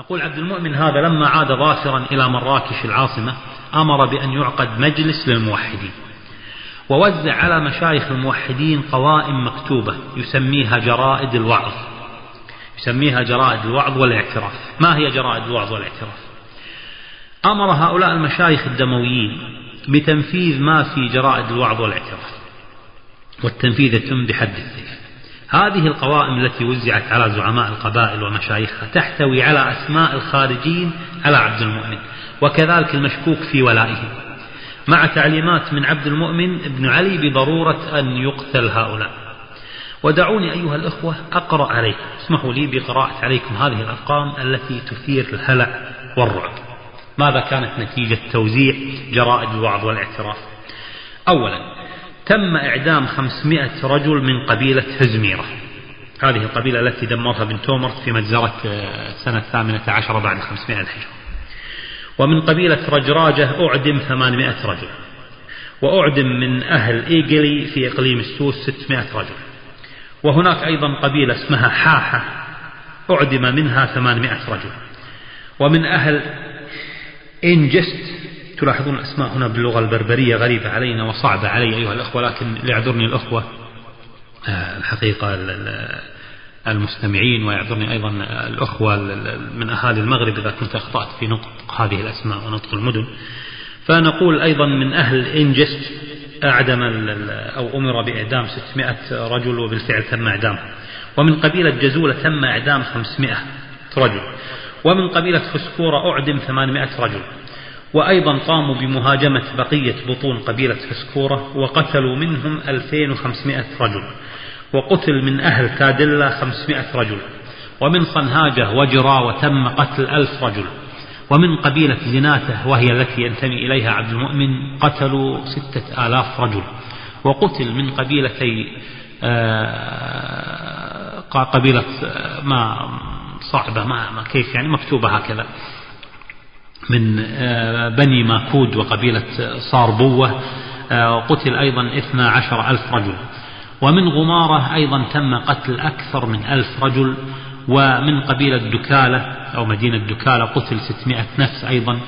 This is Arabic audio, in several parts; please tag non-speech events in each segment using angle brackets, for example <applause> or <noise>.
نقول عبد المؤمن هذا لما عاد ظافرا إلى مراكش العاصمة أمر بأن يعقد مجلس للموحدين. ووزع على مشايخ الموحدين قوائم مكتوبة يسميها جرائد الوعظ. يسميها جرائد الوعظ والاعتراف. ما هي جرائد الوعظ والاعتراف؟ أمر هؤلاء المشايخ الدمويين بتنفيذ ما في جرائد الوعظ والاعتراف. والتنفيذ يتم بحد السيف هذه القوائم التي وزعت على زعماء القبائل ومشايخها تحتوي على أسماء الخارجين على عبد المؤمن وكذلك المشكوك في ولائهم. مع تعليمات من عبد المؤمن بن علي بضرورة أن يقتل هؤلاء. ودعوني أيها الأخوة أقرأ عليكم اسمحوا لي بقراءة عليكم هذه الأرقام التي تثير الهلع والرعب. ماذا كانت نتيجة توزيع جرائد الوعظ والاعتراف؟ أولا تم إعدام خمسمائة رجل من قبيلة هزميرة. هذه القبيلة التي دمرها بن تومرت في مجزرة آه، سنة الثامنة عشر بعد خمسمائة الهجرة. ومن قبيلة رجراجة أعدم ثمانمائة رجل. وأعدم من أهل إيجلي في إقليم السوس ستمائة رجل. وهناك أيضا قبيلة اسمها حاحة أعدم منها ثمانمائة رجل. ومن أهل إنجست تلاحظون الأسماء هنا باللغة البربرية غريبة علينا وصعبة علي أيها الأخوة لكن ليعذرني الأخوة آه، الحقيقة المستمعين ويعذرني أيضا الأخوة من أهالي المغرب إذا كنت أخطأت في نطق هذه الأسماء ونطق المدن. فنقول أيضا من أهل إنجست أعدم أو أمر بإعدام 600 رجل وبالفعل تم إعدامهم ومن قبيلة جزولة تم إعدام 500 رجل. ومن قبيلة فسكورة أعدم 800 رجل. وأيضا قاموا بمهاجمة بقية بطون قبيلة فسكورة وقتلوا منهم 2500 رجل وقتل من أهل كادلة 500 رجل ومن صنهاجة وجرا وتم قتل ألف رجل ومن قبيلة زناتة وهي التي ينتمي إليها عبد المؤمن قتلوا ستة آلاف رجل وقتل من قبيلتي آه، قبيلة آه، ما صعبة ما كيف يعني مكتوبة هكذا. من آه، بني ماكود وقبيلة صاربوة وقتل أيضا اثنا عشر ألف رجل. ومن غمارة أيضا تم قتل أكثر من ألف رجل. ومن قبيلة دكالة أو مدينة دكالة قتل 600 نفس أيضا.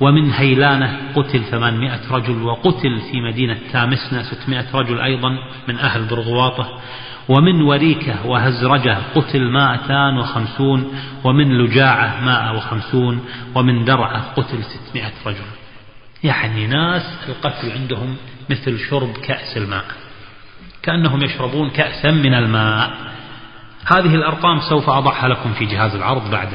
ومن هيلانة قتل 800 رجل. وقتل في مدينة تامسنا 600 رجل أيضا من أهل برغواطة. ومن وريكة وهزرجة قتل 250 ومن لجاعة 150 ومن درعة قتل 600 رجل. يعني ناس القتل عندهم مثل شرب كأس الماء. كأنهم يشربون كأسا من الماء. هذه الأرقام سوف أضعها لكم في جهاز العرض بعد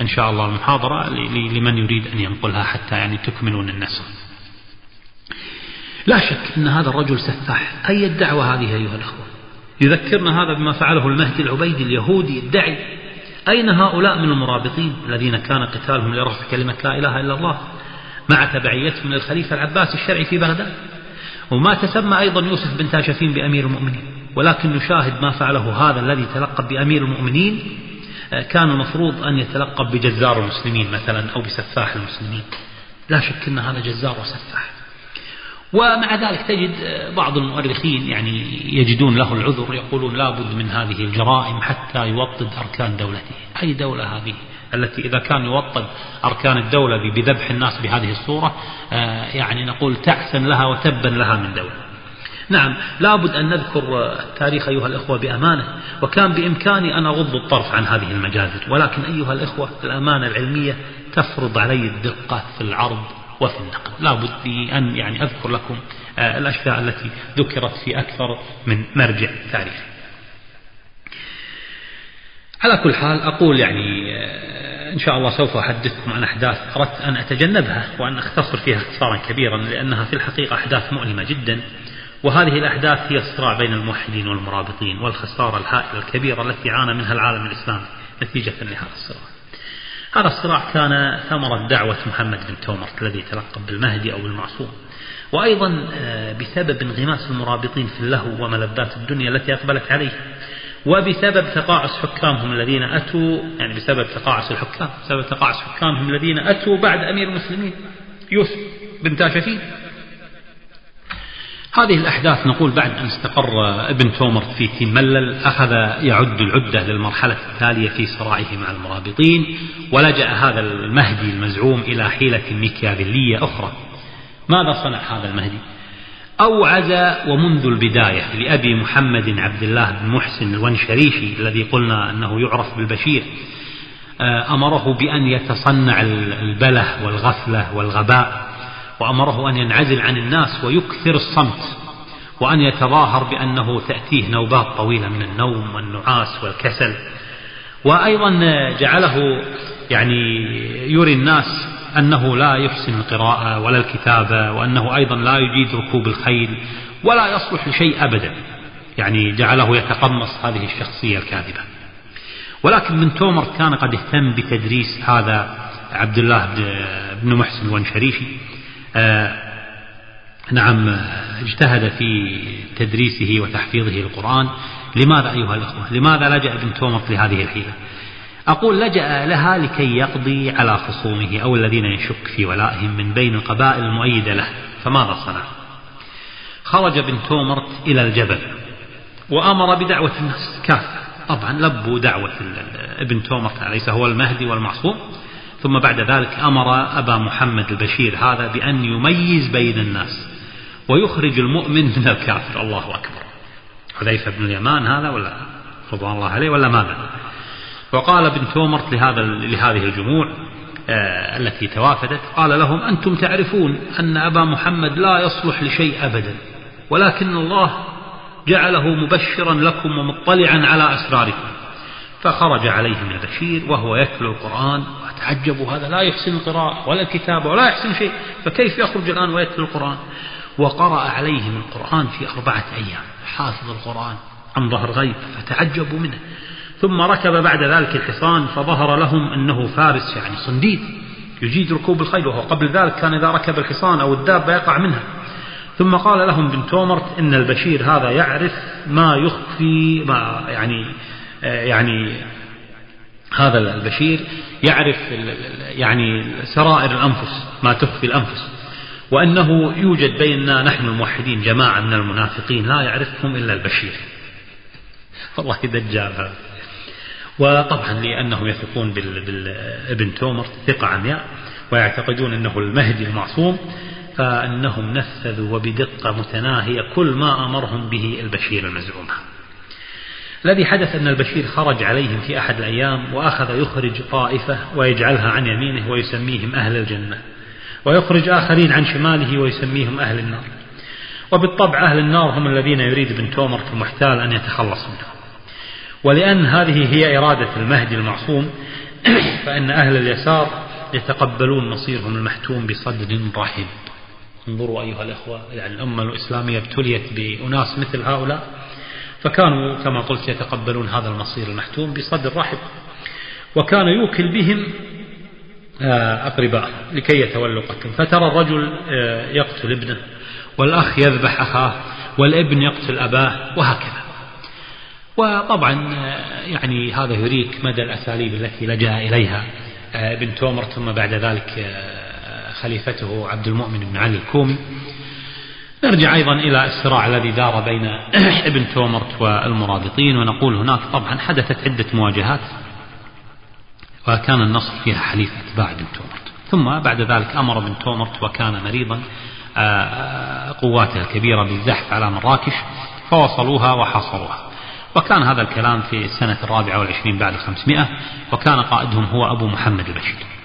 إن شاء الله المحاضرة لمن يريد أن ينقلها حتى يعني تكملون النسخ. لا شك أن هذا الرجل سفاح. أي الدعوة هذه أيها الأخوة؟ يذكرنا هذا بما فعله المهدي العبيدي اليهودي الدعي أين هؤلاء من المرابطين الذين كان قتالهم لرفع كلمة لا إله إلا الله مع تبعيتهم للخليفة العباس الشرعي في بغداد؟ وما تسمى أيضا يوسف بن تاشفين بأمير المؤمنين. ولكن نشاهد ما فعله هذا الذي تلقب بأمير المؤمنين آه، كان المفروض أن يتلقب بجزار المسلمين مثلا أو بسفاح المسلمين. لا شك أن هذا جزار وسفاح. ومع ذلك تجد بعض المؤرخين يعني يجدون له العذر يقولون لابد من هذه الجرائم حتى يوطد أركان دولته. أي دولة هذه؟ التي إذا كان يوطد أركان الدولة بذبح الناس بهذه الصورة آه، يعني نقول تعسا لها وتبا لها من دولة. نعم لابد أن نذكر التاريخ أيها الأخوة بأمانة وكان بإمكاني أن أغض الطرف عن هذه المجازر ولكن أيها الأخوة الأمانة العلمية تفرض علي الدقة في العرض وفي النقل. لابد أن يعني أذكر لكم آه، الأشياء التي ذكرت في أكثر من مرجع تاريخي على كل حال أقول يعني آه، إن شاء الله سوف أحدثكم عن أحداث أردت أن أتجنبها وأن أختصر فيها اختصارا كبيرا لأنها في الحقيقة أحداث مؤلمة جدا. وهذه الأحداث هي الصراع بين الموحدين والمرابطين والخسارة الهائلة الكبيرة التي عانى منها العالم الإسلامي نتيجة لهذا الصراع. هذا الصراع كان ثمرة دعوة محمد بن تومرت الذي تلقب بالمهدي أو المعصوم وأيضا آه، بسبب انغماس المرابطين في اللهو وملذات الدنيا التي أقبلت عليه وبسبب تقاعس حكامهم الذين أتوا يعني بسبب تقاعس الحكام بسبب تقاعس حكامهم الذين أتوا بعد أمير المسلمين يوسف بن تاشفين هذه الأحداث نقول بعد أن استقر ابن تومرت في تيم ملل أخذ يعد العدة للمرحلة التالية في صراعه مع المرابطين ولجأ هذا المهدي المزعوم إلى حيلة ميكيافيلية أخرى. ماذا صنع هذا المهدي؟ أوعز ومنذ البداية لأبي محمد عبد الله بن محسن الونشريشي الذي قلنا أنه يعرف بالبشير آه، أمره بأن يتصنع البله والغفلة والغباء. وأمره أن ينعزل عن الناس ويكثر الصمت وأن يتظاهر بأنه تأتيه نوبات طويلة من النوم والنعاس والكسل. وأيضا جعله يعني يري الناس أنه لا يحسن القراءة ولا الكتابة وأنه أيضا لا يجيد ركوب الخيل ولا يصلح لشيء أبدا. يعني جعله يتقمص هذه الشخصية الكاذبة. ولكن من تومر كان قد اهتم بتدريس هذا عبد الله بن محسن الونشريشي نعم اجتهد في تدريسه وتحفيظه القرآن. لماذا أيها الأخوة؟ لماذا لجأ ابن تومر لهذه الحيلة؟ أقول لجأ لها لكي يقضي على خصومه أو الذين يشك في ولائهم من بين القبائل المؤيدة له. فماذا صنع؟ خرج بن تومرت إلى الجبل وأمر بدعوة الناس. كافة طبعا لبوا دعوة ابن تومرت أليس هو المهدي والمعصوم. ثم بعد ذلك أمر أبا محمد البشير هذا بأن يميز بين الناس ويخرج المؤمن من الكافر. الله أكبر. حذيفة بن اليمان هذا ولا رضوان الله عليه ولا ماذا؟ وقال ابن تومرت لهذا لهذه الجموع آه التي توافدت قال لهم أنتم تعرفون أن أبا محمد لا يصلح لشيء أبدا ولكن الله جعله مبشرا لكم ومطلعا على أسراركم. فخرج عليهم البشير وهو يتلو القرآن وتعجبوا هذا لا يحسن القراءة ولا الكتابة ولا يحسن شيء فكيف يخرج الآن ويتلو القرآن؟ وقرأ عليهم القرآن في أربعة أيام حافظ القرآن عن ظهر غيب فتعجبوا منه. ثم ركب بعد ذلك الحصان فظهر لهم أنه فارس يعني صنديد يجيد ركوب الخيل وهو قبل ذلك كان إذا ركب الحصان أو الدابة يقع منها. ثم قال لهم بن تومرت إن البشير هذا يعرف ما يخفي ما يعني يعني هذا البشير يعرف يعني سرائر الأنفس ما تخفي الأنفس. وأنه يوجد بيننا نحن الموحدين جماعة من المنافقين لا يعرفهم إلا البشير. <laughs> والله دجال هذا. وطبعا لأنهم يثقون بابن تومر ثقة عمياء ويعتقدون أنه المهدي المعصوم فأنهم نفذوا وبدقة متناهية كل ما أمرهم به البشير المزعوم. الذي حدث أن البشير خرج عليهم في أحد الأيام وأخذ يخرج طائفة ويجعلها عن يمينه ويسميهم أهل الجنة ويخرج آخرين عن شماله ويسميهم أهل النار. وبالطبع أهل النار هم الذين يريد ابن تومر المحتال أن يتخلص منهم ولأن هذه هي إرادة المهدي المعصوم <coughs> فإن أهل اليسار يتقبلون مصيرهم المحتوم بصدر رحب انظروا أيها الأخوة يعني الأمة الإسلامية ابتليت بأناس مثل هؤلاء. فكانوا كما قلت يتقبلون هذا المصير المحتوم بصدر رحب. وكان يوكل بهم آه، أقرباء لكي يتولوا قتلهم فترى الرجل آه، يقتل ابنه والأخ يذبح أخاه والابن يقتل أباه وهكذا. وطبعا آه، يعني هذا يريك مدى الأساليب التي لجأ إليها ابن تومر ثم بعد ذلك خليفته عبد المؤمن بن علي الكومي. نرجع أيضا إلى الصراع الذي دار بين <clears throat> ابن تومرت والمرابطين ونقول هناك طبعا حدثت عدة مواجهات وكان النصر فيها حليف أتباع ابن تومرت ثم بعد ذلك أمر ابن تومرت وكان مريضا آه، آه، قواته الكبيرة بالزحف على مراكش فوصلوها وحاصروها. وكان هذا الكلام في السنة الرابعة والعشرين بعد الخمسمائة وكان قائدهم هو أبو محمد البشير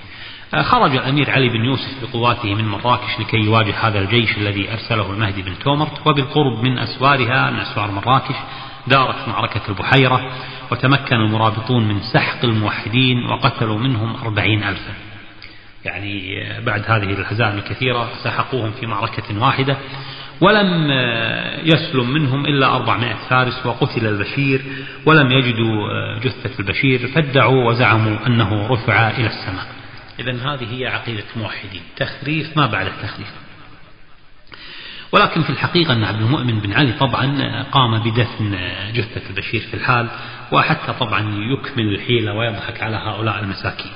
خرج الأمير علي بن يوسف بقواته من مراكش لكي يواجه هذا الجيش الذي أرسله المهدي بن تومرت وبالقرب من أسوارها من أسوار مراكش دارت معركة البحيرة وتمكن المرابطون من سحق الموحدين وقتلوا منهم أربعين ألفا. يعني آه، بعد هذه الهزائم الكثيرة سحقوهم في معركة واحدة ولم آه، يسلم منهم إلا أربعمائة فارس وقتل البشير ولم يجدوا جثة البشير فادعوا وزعموا أنه رفع إلى السماء. إذا هذه هي عقيدة الموحدين تخريف ما بعد التخريف. ولكن في الحقيقة أن عبد المؤمن بن علي طبعا قام بدفن جثة البشير في الحال وحتى طبعا يكمل الحيلة ويضحك على هؤلاء المساكين.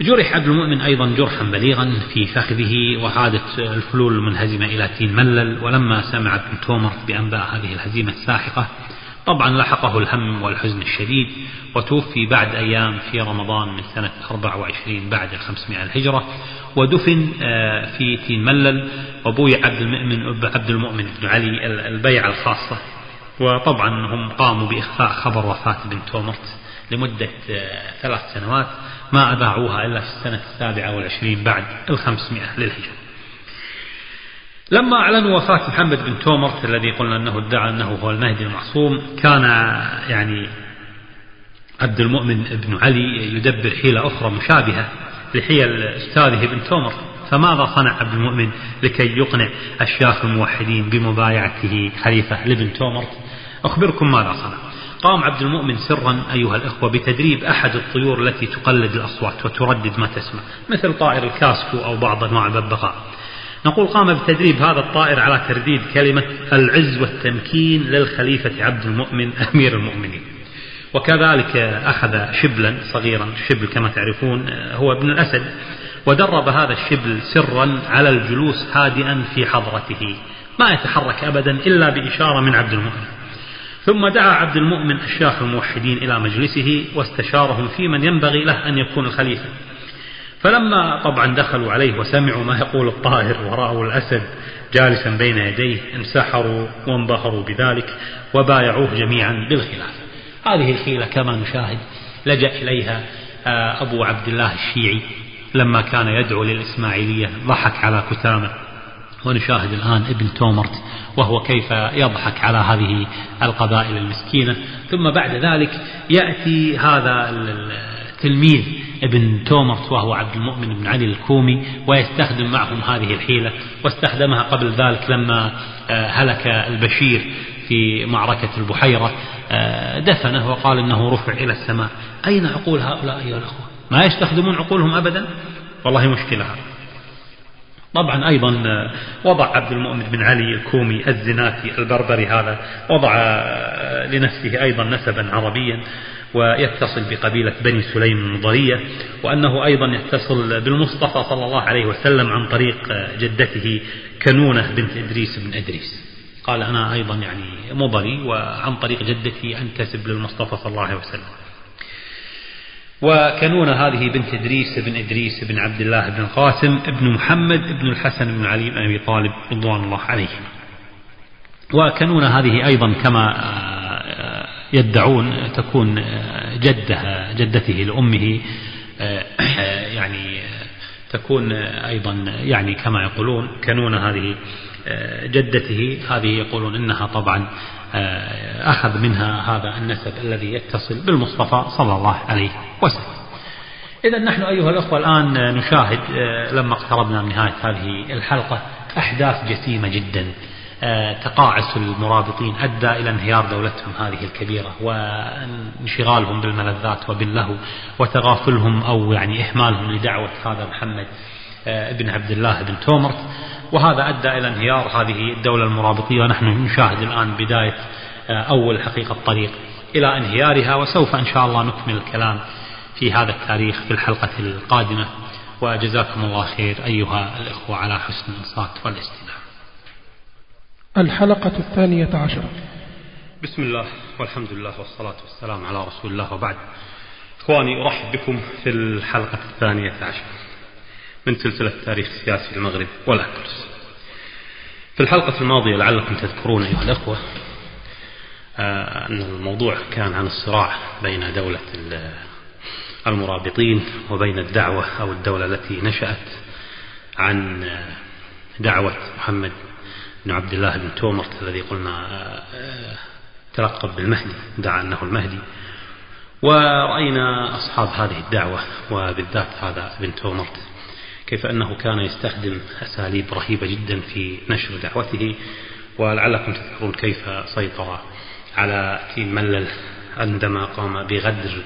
جرح عبد المؤمن أيضا جرحا بليغا في فخذه وعادت الفلول المنهزمة إلى تين ملل. ولما سمع ابن تومر بأنباء هذه الهزيمة الساحقة طبعا لحقه الهم والحزن الشديد وتوفي بعد أيام في رمضان من سنة 24 بعد 500 الهجرة ودفن آه، في تين ملل وبوي عبد المؤمن عبد المؤمن بن علي البيعة الخاصة وطبعا هم قاموا بإخفاء خبر وفاة بن تومرت لمدة آه، ثلاث سنوات ما أذاعوها إلا في السنة السابعة والعشرين بعد الخمسمائة للهجرة. لما أعلنوا وفاة محمد بن تومرت الذي قلنا أنه ادعى أنه هو المهدي المعصوم كان يعني عبد المؤمن بن علي يدبر حيلة أخرى مشابهة لحيل أستاذه بن تومر. فماذا صنع عبد المؤمن لكي يقنع الشياخ الموحدين بمبايعته خليفة لابن تومرت أخبركم ماذا صنع. قام عبد المؤمن سرا أيها الأخوة بتدريب أحد الطيور التي تقلد الأصوات وتردد ما تسمع مثل طائر الكاسكو أو بعض أنواع الببغاء نقول قام بتدريب هذا الطائر على ترديد كلمة العز والتمكين للخليفة عبد المؤمن أمير المؤمنين. وكذلك أخذ شبلا صغيرا الشبل كما تعرفون هو ابن الأسد ودرب هذا الشبل سرا على الجلوس هادئا في حضرته. ما يتحرك أبدا إلا بإشارة من عبد المؤمن. ثم دعا عبد المؤمن أشياخ الموحدين إلى مجلسه واستشارهم في من ينبغي له أن يكون الخليفة. فلما طبعا دخلوا عليه وسمعوا ما يقول الطائر ورأوا الأسد جالسا بين يديه انسحروا وانبهروا بذلك وبايعوه جميعا بالخلافة هذه الحيلة كما نشاهد لجأ إليها آه، أبو عبد الله الشيعي. لما كان يدعو للإسماعيلية ضحك على كتامة. ونشاهد الآن ابن تومرت وهو كيف يضحك على هذه القبائل المسكينة. ثم بعد ذلك يأتي هذا التلميذ ابن تومرت وهو عبد المؤمن بن علي الكومي ويستخدم معهم هذه الحيلة واستخدمها قبل ذلك لما آه، هلك البشير في معركة البحيرة آه، دفنه وقال إنه رفع إلى السماء. أين عقول هؤلاء أيها الأخوة؟ ما يستخدمون عقولهم ابدا؟ والله مشكلة طبعا أيضا آه، وضع عبد المؤمن بن علي الكومي الزناتي البربري هذا وضع لنفسه أيضا نسبا عربيا. ويتصل بقبيلة بني سليم المضرية وأنه أيضا يتصل بالمصطفى صلى الله عليه وسلم عن طريق جدته كنونة بنت إدريس بن إدريس. قال أنا أيضا يعني مضري وعن طريق جدتي أنتسب للمصطفى صلى الله عليه وسلم. وكنون هذه بنت إدريس بن إدريس بن عبد الله بن القاسم بن محمد بن الحسن بن علي بن أبي طالب رضوان الله عليهم وكنون هذه أيضا كما يدعون تكون آه، جده جدته لأمه آه، يعني تكون أيضا يعني كما يقولون كنون هذه جدته. هذه يقولون إنها طبعا آه، أخذ منها هذا النسب الذي يتصل بالمصطفى صلى الله عليه وسلم. إذا نحن أيها الأخوة الآن نشاهد آه، لما اقتربنا من نهاية هذه الحلقة أحداث جسيمة جدا. آه، تقاعس المرابطين أدى إلى انهيار دولتهم هذه الكبيرة وانشغالهم بالملذات وباللهو وتغافلهم أو يعني إهمالهم لدعوة هذا محمد ابن عبد الله بن تومرت وهذا أدى إلى انهيار هذه الدولة المرابطية ونحن نشاهد الآن بداية آه، أول حقيقة طريق إلى انهيارها وسوف إن شاء الله نكمل الكلام في هذا التاريخ في الحلقة القادمة. وجزاكم الله خير أيها الإخوة على حسن الإنصات والإستماع. الحلقة الثانية عشرة. بسم الله والحمد لله والصلاة والسلام على رسول الله وبعد. إخواني أرحب بكم في الحلقة الثانية عشرة من سلسلة تاريخ السياسي المغرب والأندلس. في الحلقة الماضية لعلكم تذكرون أيها الأخوة آه، أن الموضوع كان عن الصراع بين دولة المرابطين وبين الدعوة أو الدولة التي نشأت عن دعوة محمد بن عبد الله بن تومرت الذي قلنا آه، تلقب بالمهدي دعا أنه المهدي. ورأينا أصحاب هذه الدعوة وبالذات هذا ابن تومرت كيف أنه كان يستخدم أساليب رهيبة جدا في نشر دعوته. ولعلكم تذكرون كيف سيطر على تيم ملل عندما قام بغدر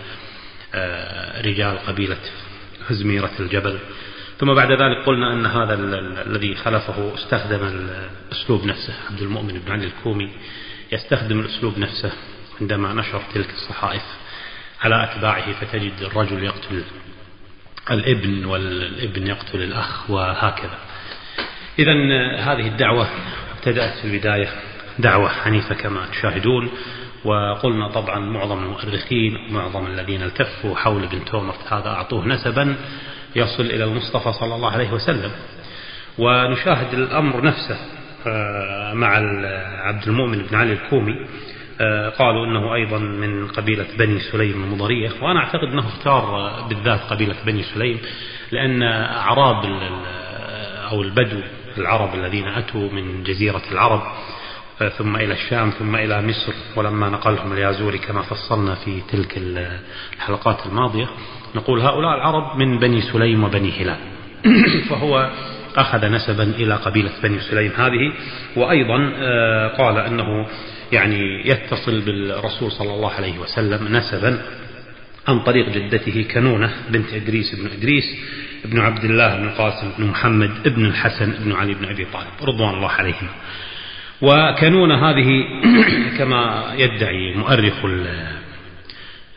آه، رجال قبيلة هزميرة الجبل. ثم بعد ذلك قلنا أن هذا الذي خلفه استخدم الأسلوب نفسه. عبد المؤمن بن علي الكومي يستخدم الأسلوب نفسه عندما نشر تلك الصحائف على أتباعه فتجد الرجل يقتل الابن والابن يقتل الأخ وهكذا. إذا هذه الدعوة ابتدأت في البداية دعوة حنيفة كما تشاهدون وقلنا طبعا معظم المؤرخين ومعظم الذين التفوا حول ابن تومرت هذا أعطوه نسبا يصل إلى المصطفى صلى الله عليه وسلم. ونشاهد الأمر نفسه آه، مع عبد المؤمن بن علي الكومي آه، قالوا إنه أيضا من قبيلة بني سليم المضرية. وأنا أعتقد إنه اختار بالذات قبيلة بني سليم لأن أعراب أو البدو العرب الذين أتوا من جزيرة العرب آه، ثم إلى الشام ثم إلى مصر ولما نقلهم اليازوري كما فصلنا في تلك الحلقات الماضية. نقول هؤلاء العرب من بني سليم وبني هلال. <clears throat> فهو أخذ نسبا إلى قبيلة بني سليم هذه وأيضا آه، قال أنه يعني يتصل بالرسول صلى الله عليه وسلم نسبا عن طريق جدته كنونة بنت إدريس بن إدريس ابن عبد الله بن القاسم بن محمد ابن الحسن بن علي بن أبي طالب رضوان الله عليهم وكنونة هذه <clears throat> كما يدعي مؤرخ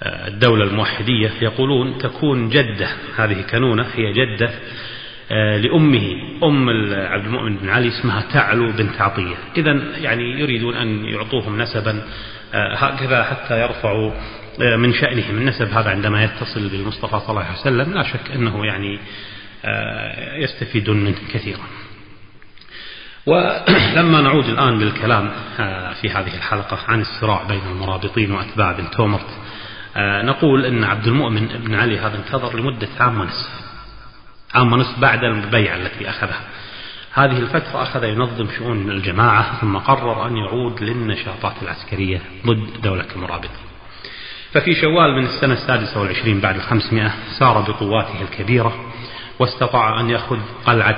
الدولة الموحدية يقولون تكون جدة هذه كنونة هي جدة آه، لأمه أم عبد المؤمن بن علي اسمها تعلو بنت عطية. إذا يعني يريدون أن يعطوهم نسبا آه، هكذا حتى يرفعوا آه، من شأنهم. النسب هذا عندما يتصل بالمصطفى صلى الله عليه وسلم لا شك أنه يعني يستفيدون منه كثيرا. ولما نعود الآن للكلام في هذه الحلقة عن الصراع بين المرابطين وأتباع بن تومرت نقول أن عبد المؤمن بن علي هذا انتظر لمدة عام ونصف. عام ونصف بعد البيعة التي أخذها. هذه الفترة أخذ ينظم شؤون الجماعة ثم قرر أن يعود للنشاطات العسكرية ضد دولة المرابطين ففي شوال من السنة السادسة والعشرين بعد الخمسمائة سار بقواته الكبيرة واستطاع أن يأخذ قلعة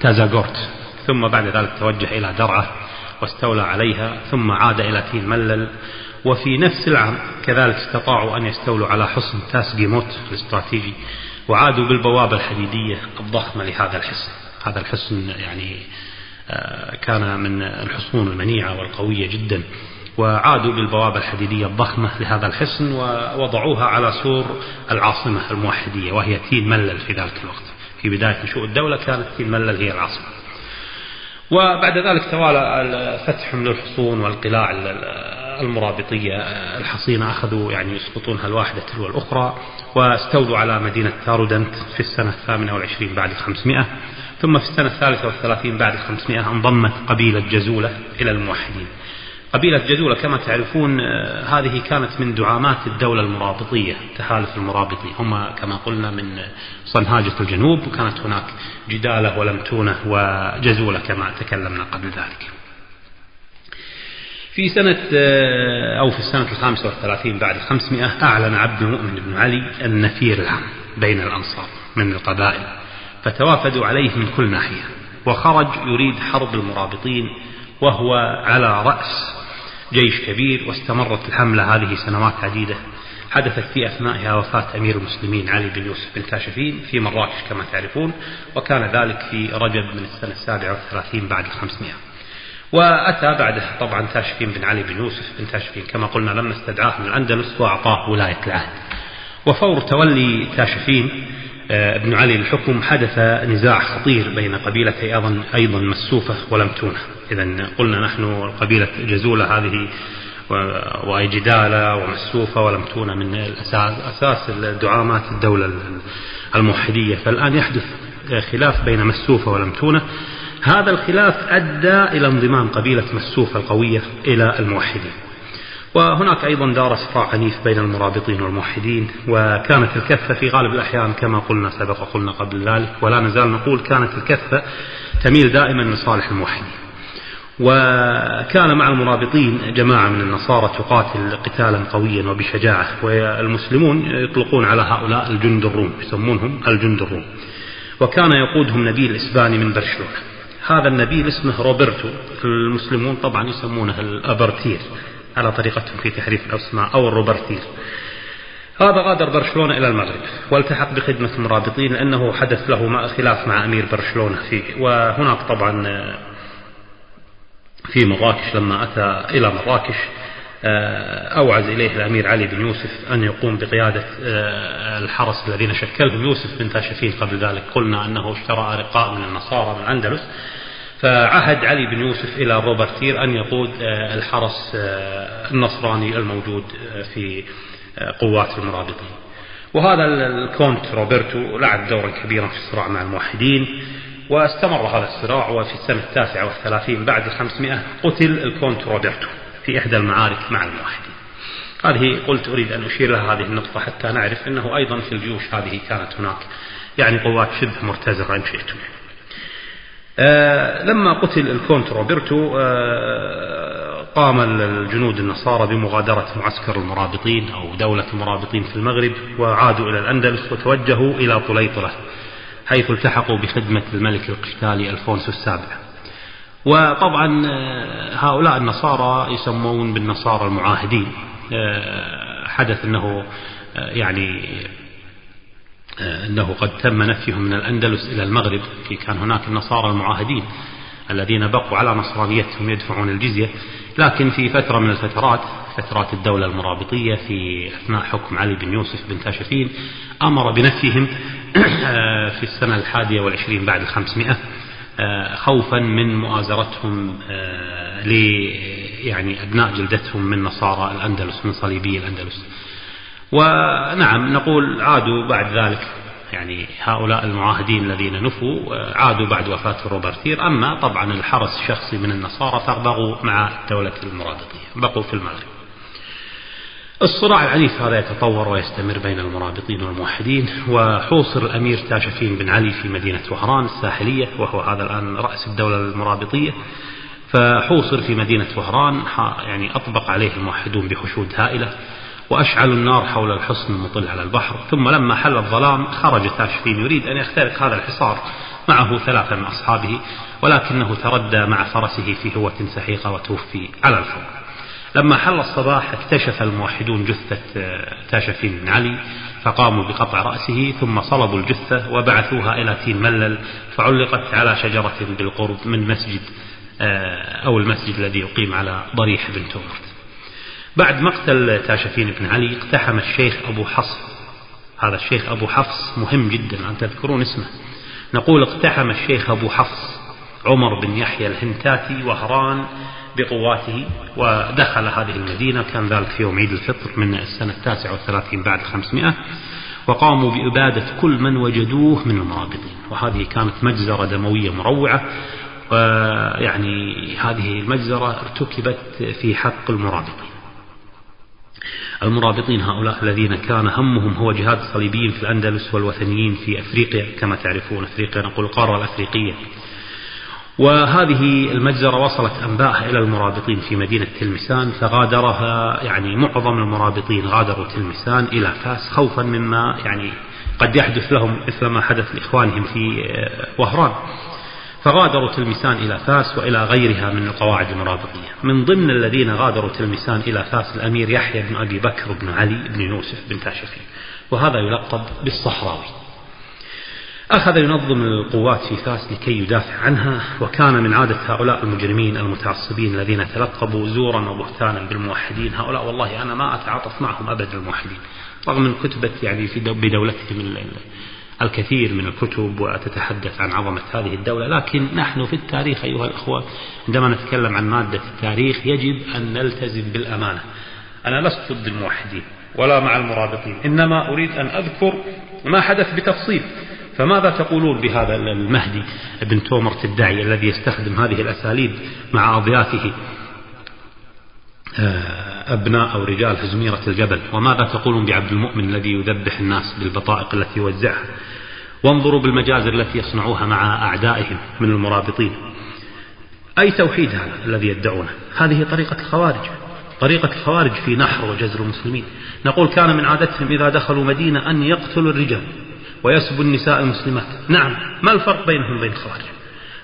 تازاغورت ثم بعد ذلك توجه إلى درعة واستولى عليها ثم عاد إلى تين ملل وفي نفس العام كذلك استطاعوا أن يستولوا على حصن تاس جيموت الاستراتيجي وعادوا بالبوابة الحديدية الضخمة لهذا الحصن. هذا الحصن يعني آه، كان من الحصون المنيعة والقوية جدا. وعادوا بالبوابة الحديدية الضخمة لهذا الحصن ووضعوها على سور العاصمة الموحدية وهي تين ملل في ذلك الوقت. في بداية نشوء الدولة كانت تين ملل هي العاصمة. وبعد ذلك توالى فتحهم للحصون والقلاع المرابطية الحصينة أخذوا يعني يسقطونها الواحدة تلو الأخرى واستولوا على مدينة تارودنت في السنة الثامنة والعشرين بعد الخمسمائة. ثم في السنة الثالثة والثلاثين بعد الخمسمائة انضمت قبيلة جزولة إلى الموحدين. قبيلة جزولة كما تعرفون آه، هذه كانت من دعامات الدولة المرابطية تحالف المرابطي هم كما قلنا من صنهاجة الجنوب وكانت هناك جدالة ولمتونة وجزولة كما تكلمنا قبل ذلك. في سنة آه، أو في السنة الخامسة والثلاثين بعد الخمسمائة أعلن عبد المؤمن بن علي النفير العام بين الأنصار من القبائل فتوافدوا عليه من كل ناحية وخرج يريد حرب المرابطين وهو على رأس جيش كبير واستمرت الحملة هذه سنوات عديدة حدثت في أثنائها وفاة أمير المسلمين علي بن يوسف بن كاشفين في مراكش كما تعرفون وكان ذلك في رجب من السنة السابعة والثلاثين بعد الخمسمائة وأتى بعده طبعا تاشفين بن علي بن يوسف بن تاشفين كما قلنا لما استدعاه من الأندلس وأعطاه ولاية العهد. وفور تولي تاشفين آه، ابن علي الحكم حدث نزاع خطير بين قبيلتي أيضا أيضا مسوفة ولمتونة إذا قلنا نحن قبيلة جزولة هذه وأيجدالة ومسوفة ولمتونة من الأساس أساس دعامات الدولة الموحدية. فالآن يحدث خلاف بين مسوفة ولمتونة هذا الخلاف أدى إلى انضمام قبيلة مسوفة القوية إلى الموحدين. وهناك أيضا دار صراع عنيف بين المرابطين والموحدين وكانت الكفة في غالب الأحيان كما قلنا سبق وقلنا قبل ذلك ولا نزال نقول كانت الكفة تميل دائما لصالح الموحدين. وكان مع المرابطين جماعة من النصارى تقاتل قتالا قويا وبشجاعة والمسلمون يطلقون على هؤلاء الجند الروم يسمونهم الجند الروم. وكان يقودهم نبيل إسباني من برشلونة. هذا النبيل اسمه روبرتو. المسلمون طبعا يسمونه الأبرتير على طريقتهم في تحريف الأسماء أو الروبرتير. هذا غادر برشلونة إلى المغرب والتحق بخدمة المرابطين لأنه حدث له خلاف مع أمير برشلونة فيه وهناك طبعا في مراكش لما أتى إلى مراكش أوعز إليه الأمير علي بن يوسف أن يقوم بقيادة الحرس الذين شكلهم. يوسف بن تاشفين قبل ذلك قلنا أنه اشترى أرقاء من النصارى من الأندلس. فعهد علي بن يوسف إلى روبرتير أن يقود الحرس النصراني الموجود في قوات المرابطين. وهذا الكونت روبرتو لعب دورا كبيرا في الصراع مع الموحدين واستمر هذا الصراع وفي السنة التاسعة والثلاثين بعد الخمسمائة قتل الكونت روبرتو في إحدى المعارك مع الموحدين. هذه قلت أريد أن أشير لها هذه النقطة حتى نعرف أنه أيضا في الجيوش هذه كانت هناك يعني قوات شبه مرتزقة إن شئتم. آه لما قتل الكونت روبرتو آه قام الجنود النصارى بمغادرة معسكر المرابطين أو دولة المرابطين في المغرب وعادوا إلى الأندلس وتوجهوا إلى طليطلة حيث التحقوا بخدمة الملك القشتالي ألفونسو السابع. وطبعا آه، هؤلاء النصارى يسمون بالنصارى المعاهدين. آه، حدث أنه آه، يعني أنه قد تم نفيهم من الأندلس إلى المغرب في كان هناك النصارى المعاهدين الذين بقوا على نصرانيتهم يدفعون الجزية. لكن في فترة من الفترات فترات الدولة المرابطية في أثناء حكم علي بن يوسف بن تاشفين أمر بنفيهم في السنة الحادية والعشرين بعد الخمسمائة خوفا من مؤازرتهم ل يعني أبناء جلدتهم من نصارى الأندلس من صليبي الأندلس. ونعم نقول عادوا بعد ذلك. يعني هؤلاء المعاهدين الذين نفوا عادوا بعد وفاة روبرتير أما طبعا الحرس الشخصي من النصارى فبقوا مع الدولة المرابطية بقوا في المغرب. الصراع العنيف هذا يتطور ويستمر بين المرابطين والموحدين وحوصر الأمير تاشفين بن علي في مدينة وهران الساحلية وهو هذا الآن رأس الدولة المرابطية فحوصر في مدينة وهران يعني أطبق عليه الموحدون بحشود هائلة. وأشعلوا النار حول الحصن المطل على البحر. ثم لما حل الظلام خرج تاشفين يريد أن يخترق هذا الحصار معه ثلاثة من أصحابه ولكنه تردى مع فرسه في هوة سحيقة وتوفي على الفور لما حل الصباح اكتشف الموحدون جثة تاشفين بن علي فقاموا بقطع رأسه ثم صلبوا الجثة وبعثوها إلى تين ملل فعلقت على شجرة بالقرب من مسجد آه، أو المسجد الذي يقيم على ضريح بن تومرت بعد مقتل تاشفين بن علي اقتحم الشيخ أبو حفص. هذا الشيخ أبو حفص مهم جدا أن تذكرون اسمه. نقول اقتحم الشيخ أبو حفص عمر بن يحيى الهنتاتي وهران بقواته ودخل هذه المدينة. كان ذلك في يوم عيد الفطر من السنة التاسعة والثلاثين بعد خمسمائة. وقاموا بإبادة كل من وجدوه من المرابطين وهذه كانت مجزرة دموية مروعة. ويعني هذه المجزرة ارتكبت في حق المرابطين المرابطين هؤلاء الذين كان همهم هو جهاد الصليبيين في الأندلس والوثنيين في أفريقيا كما تعرفون أفريقيا نقول القارة الأفريقية. وهذه المجزرة وصلت أنباءها إلى المرابطين في مدينة تلمسان فغادرها يعني معظم المرابطين غادروا تلمسان إلى فاس خوفا مما يعني قد يحدث لهم مثل ما حدث لإخوانهم في وهران. فغادروا تلمسان إلى فاس وإلى غيرها من القواعد المرابطية من ضمن الذين غادروا تلمسان إلى فاس الأمير يحيى بن أبي بكر بن علي بن يوسف بن تاشفين. وهذا يلقب بالصحراوي. أخذ ينظم القوات في فاس لكي يدافع عنها وكان من عادة هؤلاء المجرمين المتعصبين الذين تلقبوا زورا وبهتانا بالموحدين. هؤلاء والله أنا ما أتعاطف معهم أبدا الموحدين رغم أن كتبت يعني في بدولتهم الكثير من الكتب وتتحدث عن عظمة هذه الدولة لكن نحن في التاريخ أيها الأخوة عندما نتكلم عن مادة التاريخ يجب أن نلتزم بالأمانة. أنا لست ضد الموحدين ولا مع المرابطين إنما أريد أن أذكر ما حدث بتفصيل. فماذا تقولون بهذا المهدي ابن تومرت الداعي الذي يستخدم هذه الأساليب مع أضيافه؟ آه، أبناء أو رجال هزميرة الجبل. وماذا تقولون بعبد المؤمن الذي يذبح الناس بالبطائق التي يوزعها؟ وانظروا بالمجازر التي يصنعوها مع أعدائهم من المرابطين. أي توحيد هذا الذي يدعونه؟ هذه طريقة الخوارج. طريقة الخوارج في نحر وجزر المسلمين. نقول كان من عادتهم إذا دخلوا مدينة أن يقتلوا الرجال ويسبوا النساء المسلمات. نعم ما الفرق بينهم وبين الخوارج؟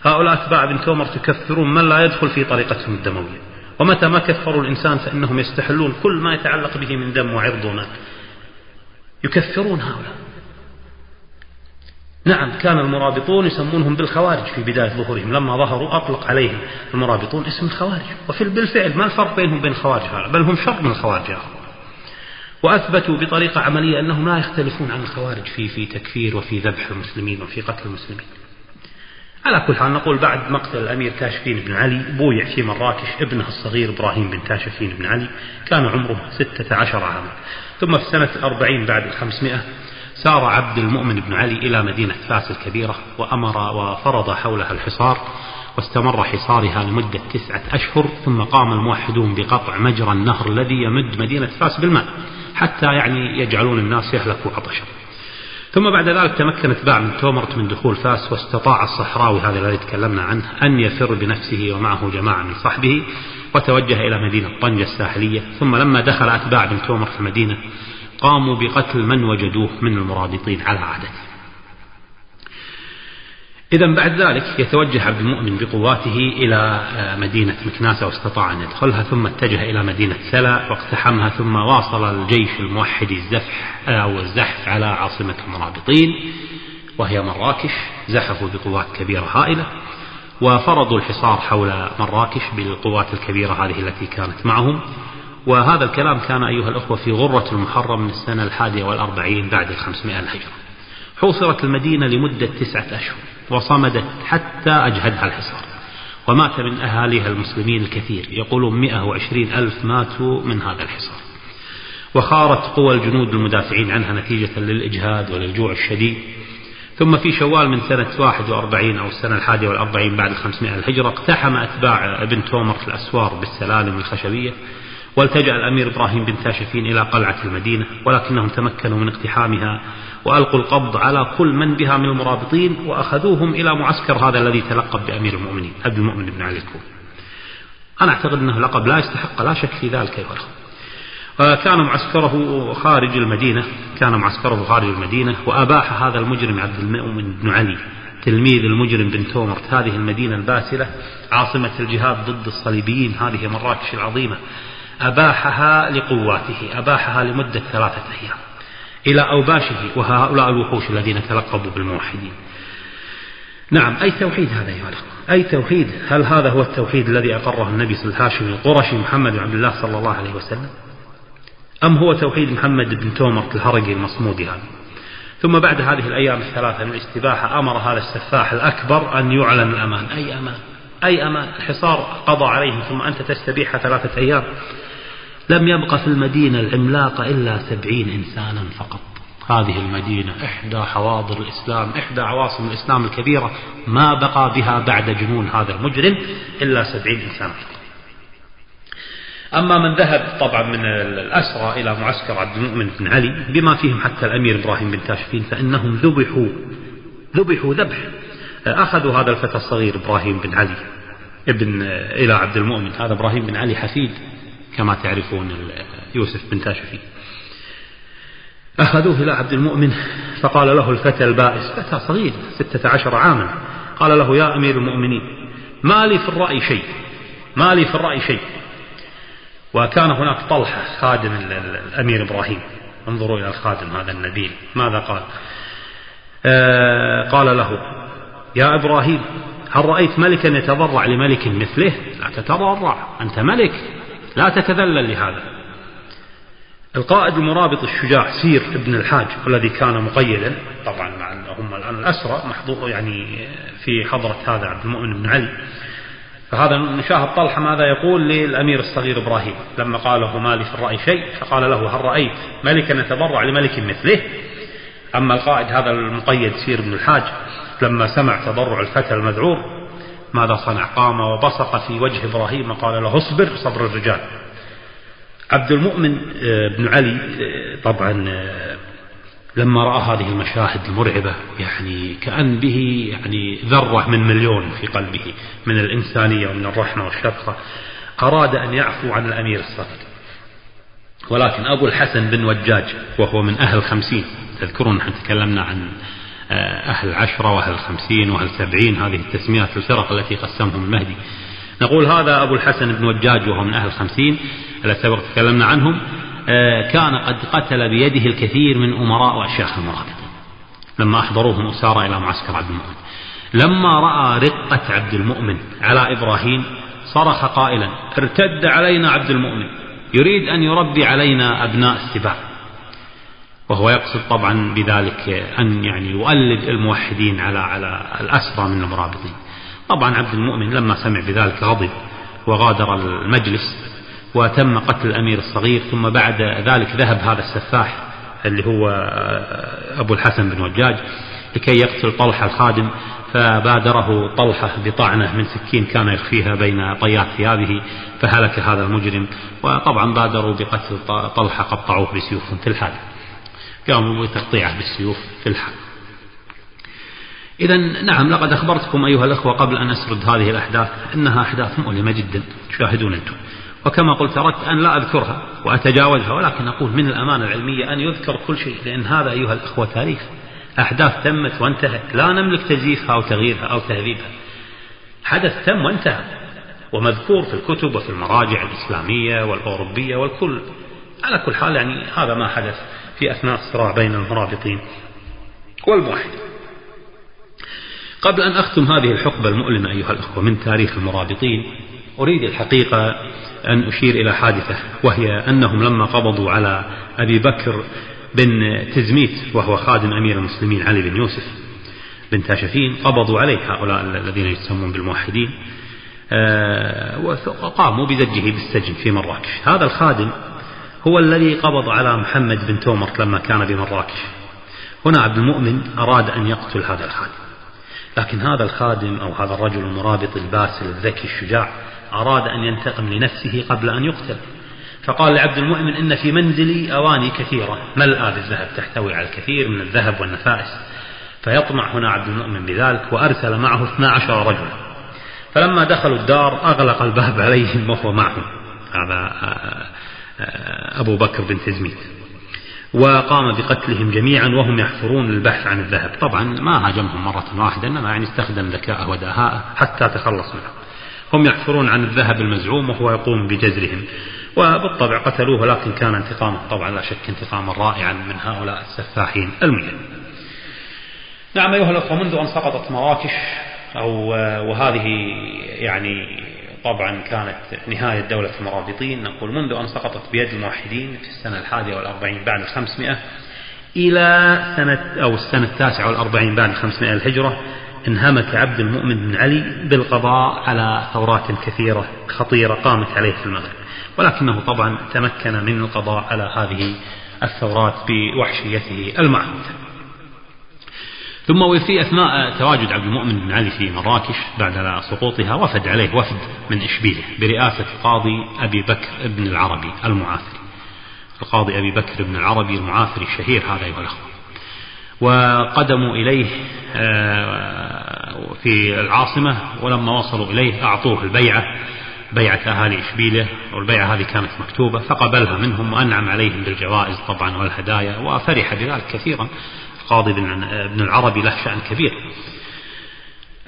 هؤلاء أتباع ابن تومر تكفرون من لا يدخل في طريقتهم الدموية. ومتى ما كفروا الإنسان فإنهم يستحلون كل ما يتعلق به من دم وعرض ومال يكفرون هؤلاء. نعم كان المرابطون يسمونهم بالخوارج في بداية ظهورهم لما ظهروا أطلق عليهم المرابطون اسم الخوارج. وفي بالفعل ما الفرق بينهم وبين الخوارج بل هم شر من الخوارج وأثبتوا بطريقة عملية أنهم لا يختلفون عن الخوارج في في تكفير وفي ذبح المسلمين وفي قتل المسلمين. على كل حال نقول بعد مقتل الأمير تاشفين بن علي بويع في مراكش ابنه الصغير إبراهيم بن تاشفين بن علي كان عمره ستة عشر عاما. ثم في سنة الأربعين بعد الخمسمائة سار عبد المؤمن بن علي إلى مدينة فاس الكبيرة وأمر وفرض حولها الحصار واستمر حصارها لمدة تسعة أشهر ثم قام الموحدون بقطع مجرى النهر الذي يمد مدينة فاس بالماء حتى يعني يجعلون الناس يهلكوا عطشا. ثم بعد ذلك تمكن اتباع من تومرت من دخول فاس واستطاع الصحراوي هذا الذي تكلمنا عنه أن يفر بنفسه ومعه جماعة من صحبه وتوجه إلى مدينة طنجة الساحلية. ثم لما دخل أتباع بن تومرت المدينة قاموا بقتل من وجدوه من المرابطين على عادته إذا بعد ذلك يتوجه عبد المؤمن بقواته إلى آه، مدينة مكناسة واستطاع أن يدخلها ثم اتجه إلى مدينة سلا واقتحمها ثم واصل الجيش الموحد الزفح آه، أو الزحف على عاصمة المرابطين وهي مراكش زحفوا بقوات كبيرة هائلة وفرضوا الحصار حول مراكش بالقوات الكبيرة هذه التي كانت معهم. وهذا الكلام كان أيها الأخوة في غرة المحرم من السنة الحادية والأربعين بعد الخمسمائة الهجرة. حوصرت المدينة لمدة تسعة أشهر وصمدت حتى أجهدها الحصار ومات من أهاليها المسلمين الكثير. يقولون 120 ألف ماتوا من هذا الحصار. وخارت قوى الجنود المدافعين عنها نتيجة للإجهاد وللجوع الشديد. ثم في شوال من سنة 41 أو السنة الحادية والأربعين بعد 500 الهجرة اقتحم أتباع ابن تومر الأسوار بالسلالم الخشبية والتجأ الأمير إبراهيم بن تاشفين إلى قلعة المدينة ولكنهم تمكنوا من اقتحامها. وألقوا القبض على كل من بها من المرابطين وأخذوهم إلى معسكر هذا الذي تلقب بأمير المؤمنين عبد المؤمن بن علي الكوفي. أنا أعتقد أنه لقب لا يستحق لا شك في ذلك أيها الأخوة كان معسكره خارج المدينة كان معسكره خارج المدينة وأباح هذا المجرم عبد المؤمن بن علي تلميذ المجرم بن تومرت هذه المدينة الباسلة عاصمة الجهاد ضد الصليبيين هذه مراكش العظيمة. أباحها لقواته أباحها لمدة ثلاثة أيام إلى أوباشه وهؤلاء الوحوش الذين تلقبوا بالموحدين. نعم أي توحيد هذا أيها الأخوة أي توحيد؟ هل هذا هو التوحيد الذي أقره النبي صلى وسلم القرشي محمد بن عبد الله صلى الله عليه وسلم؟ أم هو توحيد محمد بن تومرت الهرقي المصمودي هذا؟ ثم بعد هذه الأيام الثلاثة من الاستباحة أمر هذا السفاح الأكبر أن يعلن الأمان. أي أمان؟ أي أمان؟ الحصار قضى عليهم ثم أنت تستبيح ثلاثة أيام. لم يبق في المدينة العملاقة إلا سبعين إنسانا فقط. هذه المدينة إحدى حواضر الإسلام إحدى عواصم الإسلام الكبيرة ما بقى بها بعد جنون هذا المجرم إلا سبعين إنسانا فقط. أما من ذهب طبعا من الأسرى إلى معسكر عبد المؤمن بن علي بما فيهم حتى الأمير إبراهيم بن تاشفين فإنهم ذبحوا ذبحوا ذبح أخذوا هذا الفتى الصغير إبراهيم بن علي ابن إلى عبد المؤمن. هذا إبراهيم بن علي حفيد. كما تعرفون يوسف بن تاشفي. أخذوه إلى عبد المؤمن فقال له الفتى البائس فتى صغير ستة عشر عاما. قال له يا أمير المؤمنين ما لي في الرأي شيء ما لي في الرأي شيء. وكان هناك طلحة خادم الأمير إبراهيم. انظروا إلى الخادم هذا النبيل ماذا قال؟ آه قال له يا إبراهيم هل رأيت ملكا يتضرع لملك مثله؟ لا تتضرع أنت ملك. لا تتذلل لهذا. القائد المرابط الشجاع سير ابن الحاج والذي كان مقيدا طبعا مع هم الآن الأسرى محظوظ يعني في حضرة هذا عبد المؤمن بن علي. فهذا نشاهد طلحة ماذا يقول للأمير الصغير إبراهيم؟ لما قال له ما لي في الرأي شيء فقال له هل رأيت ملكا يتبرع لملك مثله؟ أما القائد هذا المقيد سير بن الحاج لما سمع تضرع الفتى المذعور ماذا صنع؟ قام وبصق في وجه إبراهيم وقال له اصبر صبر الرجال. عبد المؤمن آه، بن علي آه، طبعا آه، لما رأى هذه المشاهد المرعبة يعني كأن به يعني ذرة من مليون في قلبه من الإنسانية ومن الرحمة والشفقة أراد أن يعفو عن الأمير الصغير ولكن أبو الحسن بن وجاج وهو من أهل خمسين تذكرون نحن تكلمنا عن أهل عشرة وأهل خمسين وأهل سبعين هذه التسميات الفرق التي قسمهم المهدي. نقول هذا أبو الحسن بن وجاج وهو من أهل الخمسين الذي سبق تكلمنا عنهم. آه، كان قد قتل بيده الكثير من أمراء وأشياخ المرابطين لما أحضروهم أسارى إلى معسكر عبد المؤمن. لما رأى رقة عبد المؤمن على إبراهيم صرخ قائلا ارتد علينا عبد المؤمن يريد أن يربي علينا أبناء السباع. وهو يقصد طبعا بذلك أن يعني يؤلد الموحدين على على الأسرى من المرابطين. طبعا عبد المؤمن لما سمع بذلك غضب وغادر المجلس وتم قتل الأمير الصغير ثم بعد ذلك ذهب هذا السفاح اللي هو أبو الحسن بن وجاج لكي يقتل طلحة الخادم فبادره طلحة بطعنة من سكين كان يخفيها بين طيات ثيابه فهلك هذا المجرم. وطبعا بادروا بقتل طلحة قطعوه بسيوف في الحال قاموا بتقطيعه بالسيوف في الحال إذا نعم لقد أخبرتكم أيها الأخوة قبل أن أسرد هذه الأحداث أنها أحداث مؤلمة جدا. تشاهدون أنتم. وكما قلت أردت أن لا أذكرها وأتجاوزها ولكن أقول من الأمانة العلمية أن يذكر كل شيء لأن هذا أيها الأخوة تاريخ. أحداث تمت وانتهت. لا نملك تزييفها أو تغييرها أو تهذيبها. حدث تم وانتهى ومذكور في الكتب وفي المراجع الإسلامية والأوروبية والكل. على كل حال يعني هذا ما حدث. في أثناء الصراع بين المرابطين. والموحدين قبل أن أختم هذه الحقبة المؤلمة أيها الأخوة من تاريخ المرابطين أريد الحقيقة أن أشير إلى حادثة وهي أنهم لما قبضوا على أبي بكر بن تزميت وهو خادم أمير المسلمين علي بن يوسف بن تاشفين قبضوا عليه هؤلاء الذين يسمون بالموحدين آه، وقاموا بزجه بالسجن في مراكش. هذا الخادم هو الذي قبض على محمد بن تومرت لما كان بمراكش. هنا عبد المؤمن أراد أن يقتل هذا الخادم. لكن هذا الخادم أو هذا الرجل المرابط الباسل الذكي الشجاع أراد أن ينتقم لنفسه قبل أن يقتل. فقال لعبد المؤمن إن في منزلي أواني كثيرة. ملأى بالذهب تحتوي على الكثير من الذهب والنفائس؟ فيطمع هنا عبد المؤمن بذلك وأرسل معه 12 رجلا. فلما دخلوا الدار أغلق الباب عليهم وهو معهم. هذا آه، أبو بكر بن تزميت وقام بقتلهم جميعا وهم يحفرون البحث عن الذهب. طبعا ما هاجمهم مرة واحدة إنما يعني استخدم ذكاءه ودهاءه حتى تخلص منهم هم يحفرون عن الذهب المزعوم وهو يقوم بجزرهم وبالطبع قتلوه ولكن كان انتقامه طبعا لا شك انتقاما رائعا من هؤلاء السفاحين المجرمين نعم أيها الأخوة منذ أن سقطت مراكش أو وهذه يعني طبعا كانت نهاية دولة المرابطين. نقول منذ أن سقطت بيد الموحدين في السنة الحادية والأربعين بعد الخمسمائة إلى سنة أو السنة التاسعة والأربعين بعد الخمسمائة الهجرة انهمك عبد المؤمن بن علي بالقضاء على ثورات كثيرة خطيرة قامت عليه في المغرب. ولكنه طبعا تمكن من القضاء على هذه الثورات بوحشيته المعهودة ثم وفي أثناء تواجد عبد المؤمن بن علي في مراكش بعد سقوطها وفد عليه وفد من إشبيلية برئاسة قاضي أبي بكر بن العربي المعافري القاضي أبي بكر بن العربي المعافري الشهير هذا أيها الأخوة. وقدموا إليه آه، في العاصمة ولما وصلوا إليه أعطوه البيعة بيعة أهالي إشبيلية والبيعة هذه كانت مكتوبة فقبلها منهم وأنعم عليهم بالجوائز طبعا والهدايا وفرح بذلك كثيرا. القاضي بن العربي له شأن كبير.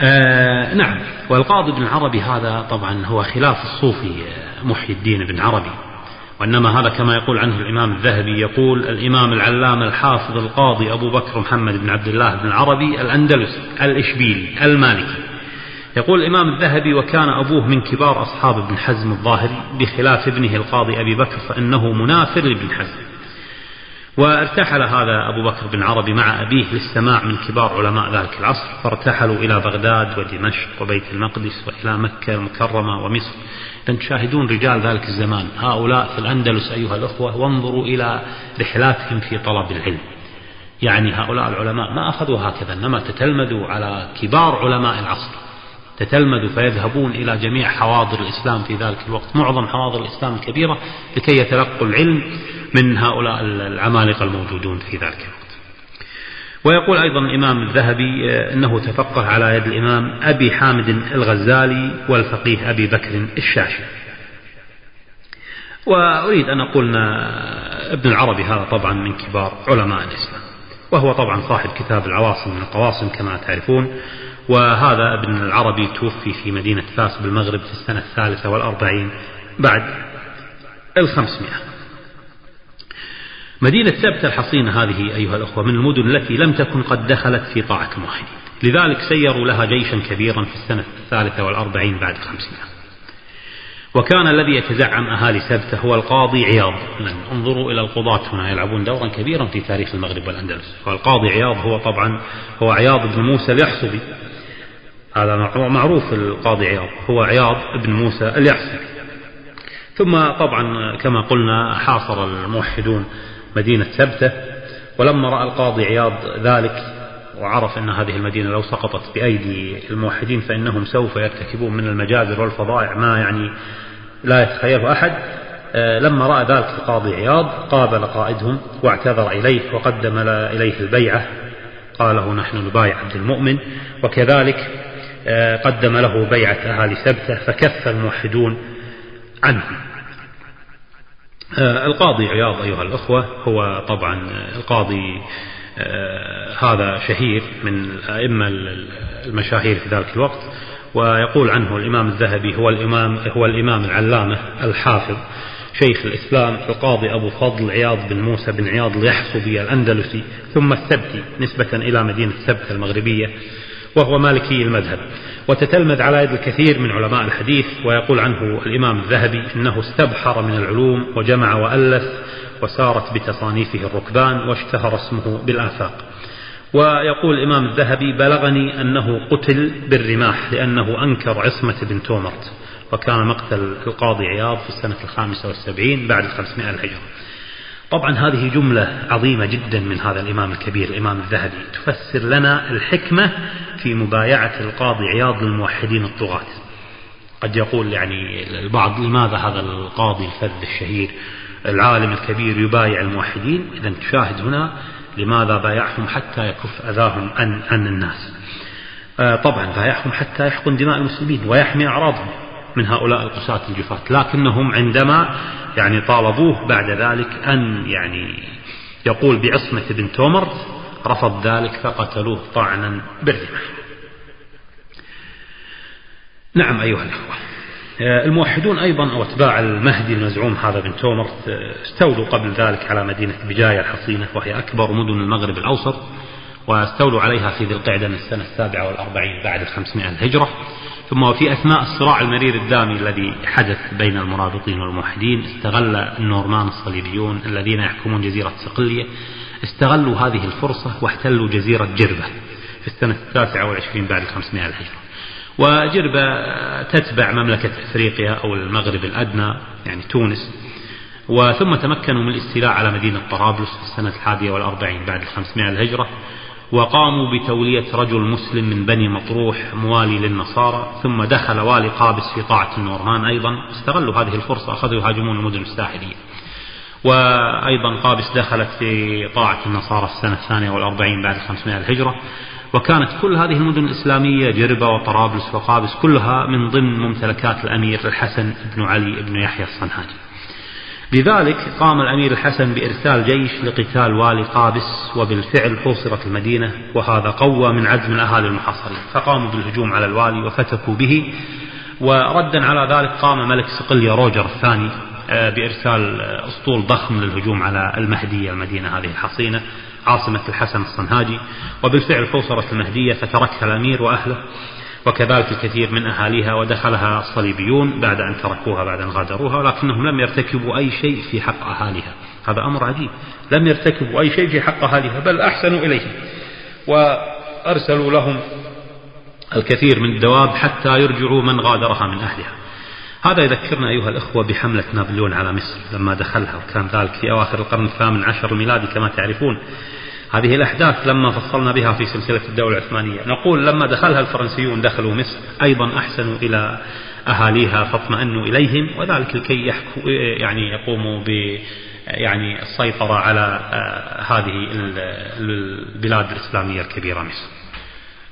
آه نعم والقاضي بن العربي هذا طبعا هو خلاف الصوفي آه، محي الدين بن عربي. وإنما هذا كما يقول عنه الإمام الذهبي يقول الإمام العلامة الحافظ القاضي أبو بكر محمد بن عبد الله بن العربي الأندلسي الإشبيلي المالكي. يقول الإمام الذهبي وكان أبوه من كبار أصحاب ابن حزم الظاهري بخلاف ابنه القاضي أبي بكر فإنه منافر لابن حزم. وارتحل هذا أبو بكر بن عربي مع أبيه للسماع من كبار علماء ذلك العصر. فارتحلوا إلى بغداد ودمشق وبيت المقدس وإلى مكة المكرمة ومصر. تشاهدون رجال ذلك الزمان. هؤلاء في الأندلس أيها الأخوة وانظروا إلى رحلاتهم في طلب العلم. يعني هؤلاء العلماء ما أخذوا هكذا إنما تتلمذوا على كبار علماء العصر. تتلمذوا فيذهبون إلى جميع حواضر الإسلام في ذلك الوقت. معظم حواضر الإسلام الكبيرة لكي يتلقوا العلم. من هؤلاء العمالقة الموجودون في ذلك الوقت. ويقول أيضا الإمام الذهبي آه، أنه تفقه على يد الإمام أبي حامد الغزالي والفقيه أبي بكر الشاشي. وأريد أن أقول أن ابن العربي هذا طبعا من كبار علماء الإسلام وهو طبعا صاحب كتاب العواصم من القواصم كما تعرفون وهذا ابن العربي توفي في مدينة فاس بالمغرب في السنة الثالثة والأربعين بعد الخمسمائة. مدينة سبت الحصينة هذه أيها الأخوة من المدن التي لم تكن قد دخلت في طاعة الموحدين لذلك سيروا لها جيشا كبيرا في السنة الثالثة والأربعين بعد الخمسين وكان الذي يتزعم أهالي سبتة هو القاضي عياض. انظروا إلى القضاة هنا يلعبون دورا كبيرا في تاريخ المغرب والأندلس. والقاضي عياض هو طبعا هو عياض بن موسى اليحصبي هذا معروف القاضي عياض. هو عياض بن موسى اليحصبي ثم طبعا كما قلنا حاصر الموحدون مدينة سبتة ولما رأى القاضي عياض ذلك وعرف أن هذه المدينة لو سقطت بأيدي الموحدين فإنهم سوف يرتكبون من المجازر والفظائع ما يعني لا يتخيله أحد. آه، لما رأى ذلك القاضي عياض قابل قائدهم واعتذر إليه وقدم إليه البيعة. قال له نحن نبايع عبد المؤمن وكذلك آه، قدم له بيعة أهالي سبتة فكف الموحدون عنه. القاضي عياض أيها الأخوة هو طبعا القاضي هذا شهير من الأئمة المشاهير في ذلك الوقت ويقول عنه الإمام الذهبي هو الإمام هو الإمام العلامة الحافظ شيخ الإسلام القاضي أبو فضل عياض بن موسى بن عياض اليحصبي الأندلسي ثم السبتي نسبة إلى مدينة سبت المغربية. وهو مالكي المذهب. وتتلمذ على يد الكثير من علماء الحديث ويقول عنه الإمام الذهبي إنه استبحر من العلوم وجمع وألف وسارت بتصانيفه الركبان واشتهر اسمه بالآفاق. ويقول الإمام الذهبي بلغني أنه قتل بالرماح لأنه أنكر عصمة بن تومرت وكان مقتل القاضي عياض في السنة الخامسة والسبعين بعد الخمسمائة الهجرة. طبعا هذه جملة عظيمة جدا من هذا الإمام الكبير الإمام الذهبي. تفسر لنا الحكمة في مبايعة القاضي عياض للموحدين الطغاة. قد يقول يعني البعض لماذا هذا القاضي الفذ الشهير العالم الكبير يبايع الموحدين؟ إذا تشاهد هنا لماذا بايعهم حتى يكف أذاهم عن, عن الناس. آه، طبعا بايعهم حتى يحقن دماء المسلمين ويحمي أعراضهم. من هؤلاء القساة الجفاة. لكنهم عندما يعني طالبوه بعد ذلك أن يعني يقول بعصمة بن تومرت رفض ذلك فقتلوه طعنا بالرمح نعم أيها الأخوة. آه، الموحدون أيضا أو أتباع المهدي المزعوم هذا بن تومر آه، استولوا قبل ذلك على مدينة بجاية الحصينة وهي أكبر مدن المغرب الأوسط واستولوا عليها في ذي القعدة من السنة السابعة والأربعين بعد الخمسمائة الهجرة. ثم وفي أثناء الصراع المرير الدامي الذي حدث بين المرابطين والموحدين استغل النورمان الصليبيون الذين يحكمون جزيرة صقلية استغلوا هذه الفرصة واحتلوا جزيرة جربة في السنة التاسعة والعشرين بعد الخمسمائة الهجرة. وجربة تتبع مملكة أفريقيا أو المغرب الأدنى يعني تونس. وثم تمكنوا من الاستيلاء على مدينة طرابلس في السنة الحادية والأربعين بعد الخمسمائة الهجرة. وقاموا بتولية رجل مسلم من بني مطروح موالي للنصارى ثم دخل والي قابس في طاعة النورمان أيضا. استغلوا هذه الفرصة أخذوا يهاجمون المدن الساحلية. وأيضا قابس دخلت في طاعة النصارى السنة الثانية والأربعين بعد الخمسمائة الهجرة. وكانت كل هذه المدن الإسلامية جربة وطرابلس وقابس كلها من ضمن ممتلكات الأمير الحسن بن علي بن يحيى الصنهاجي. لذلك قام الأمير الحسن بإرسال جيش لقتال والي قابس وبالفعل حوصرت المدينة وهذا قوى من عزم الأهالي المحصرين فقاموا بالهجوم على الوالي وفتكوا به وردا على ذلك قام ملك صقلية روجر الثاني آه، بإرسال أسطول ضخم للهجوم على المهدية المدينة هذه الحصينة عاصمة الحسن الصنهاجي. وبالفعل حوصرت المهدية فتركها الأمير وأهله. وكذلك الكثير من أهاليها ودخلها الصليبيون بعد أن تركوها بعد أن غادروها ولكنهم لم يرتكبوا أي شيء في حق أهاليها. هذا أمر عجيب. لم يرتكبوا أي شيء في حق أهاليها بل أحسنوا إليهم. وأرسلوا لهم الكثير من الدواب حتى يرجعوا من غادرها من أهلها. هذا يذكرنا أيها الأخوة بحملة نابليون على مصر لما دخلها وكان ذلك في أواخر القرن الثامن عشر الميلادي كما تعرفون. هذه الأحداث لما فصلنا بها في سلسلة الدولة العثمانية. نقول لما دخلها الفرنسيون دخلوا مصر أيضا أحسنوا إلى أهاليها فاطمأنوا إليهم وذلك لكي يعني يقوموا ب يعني السيطرة على آه، هذه البلاد الإسلامية الكبيرة مصر.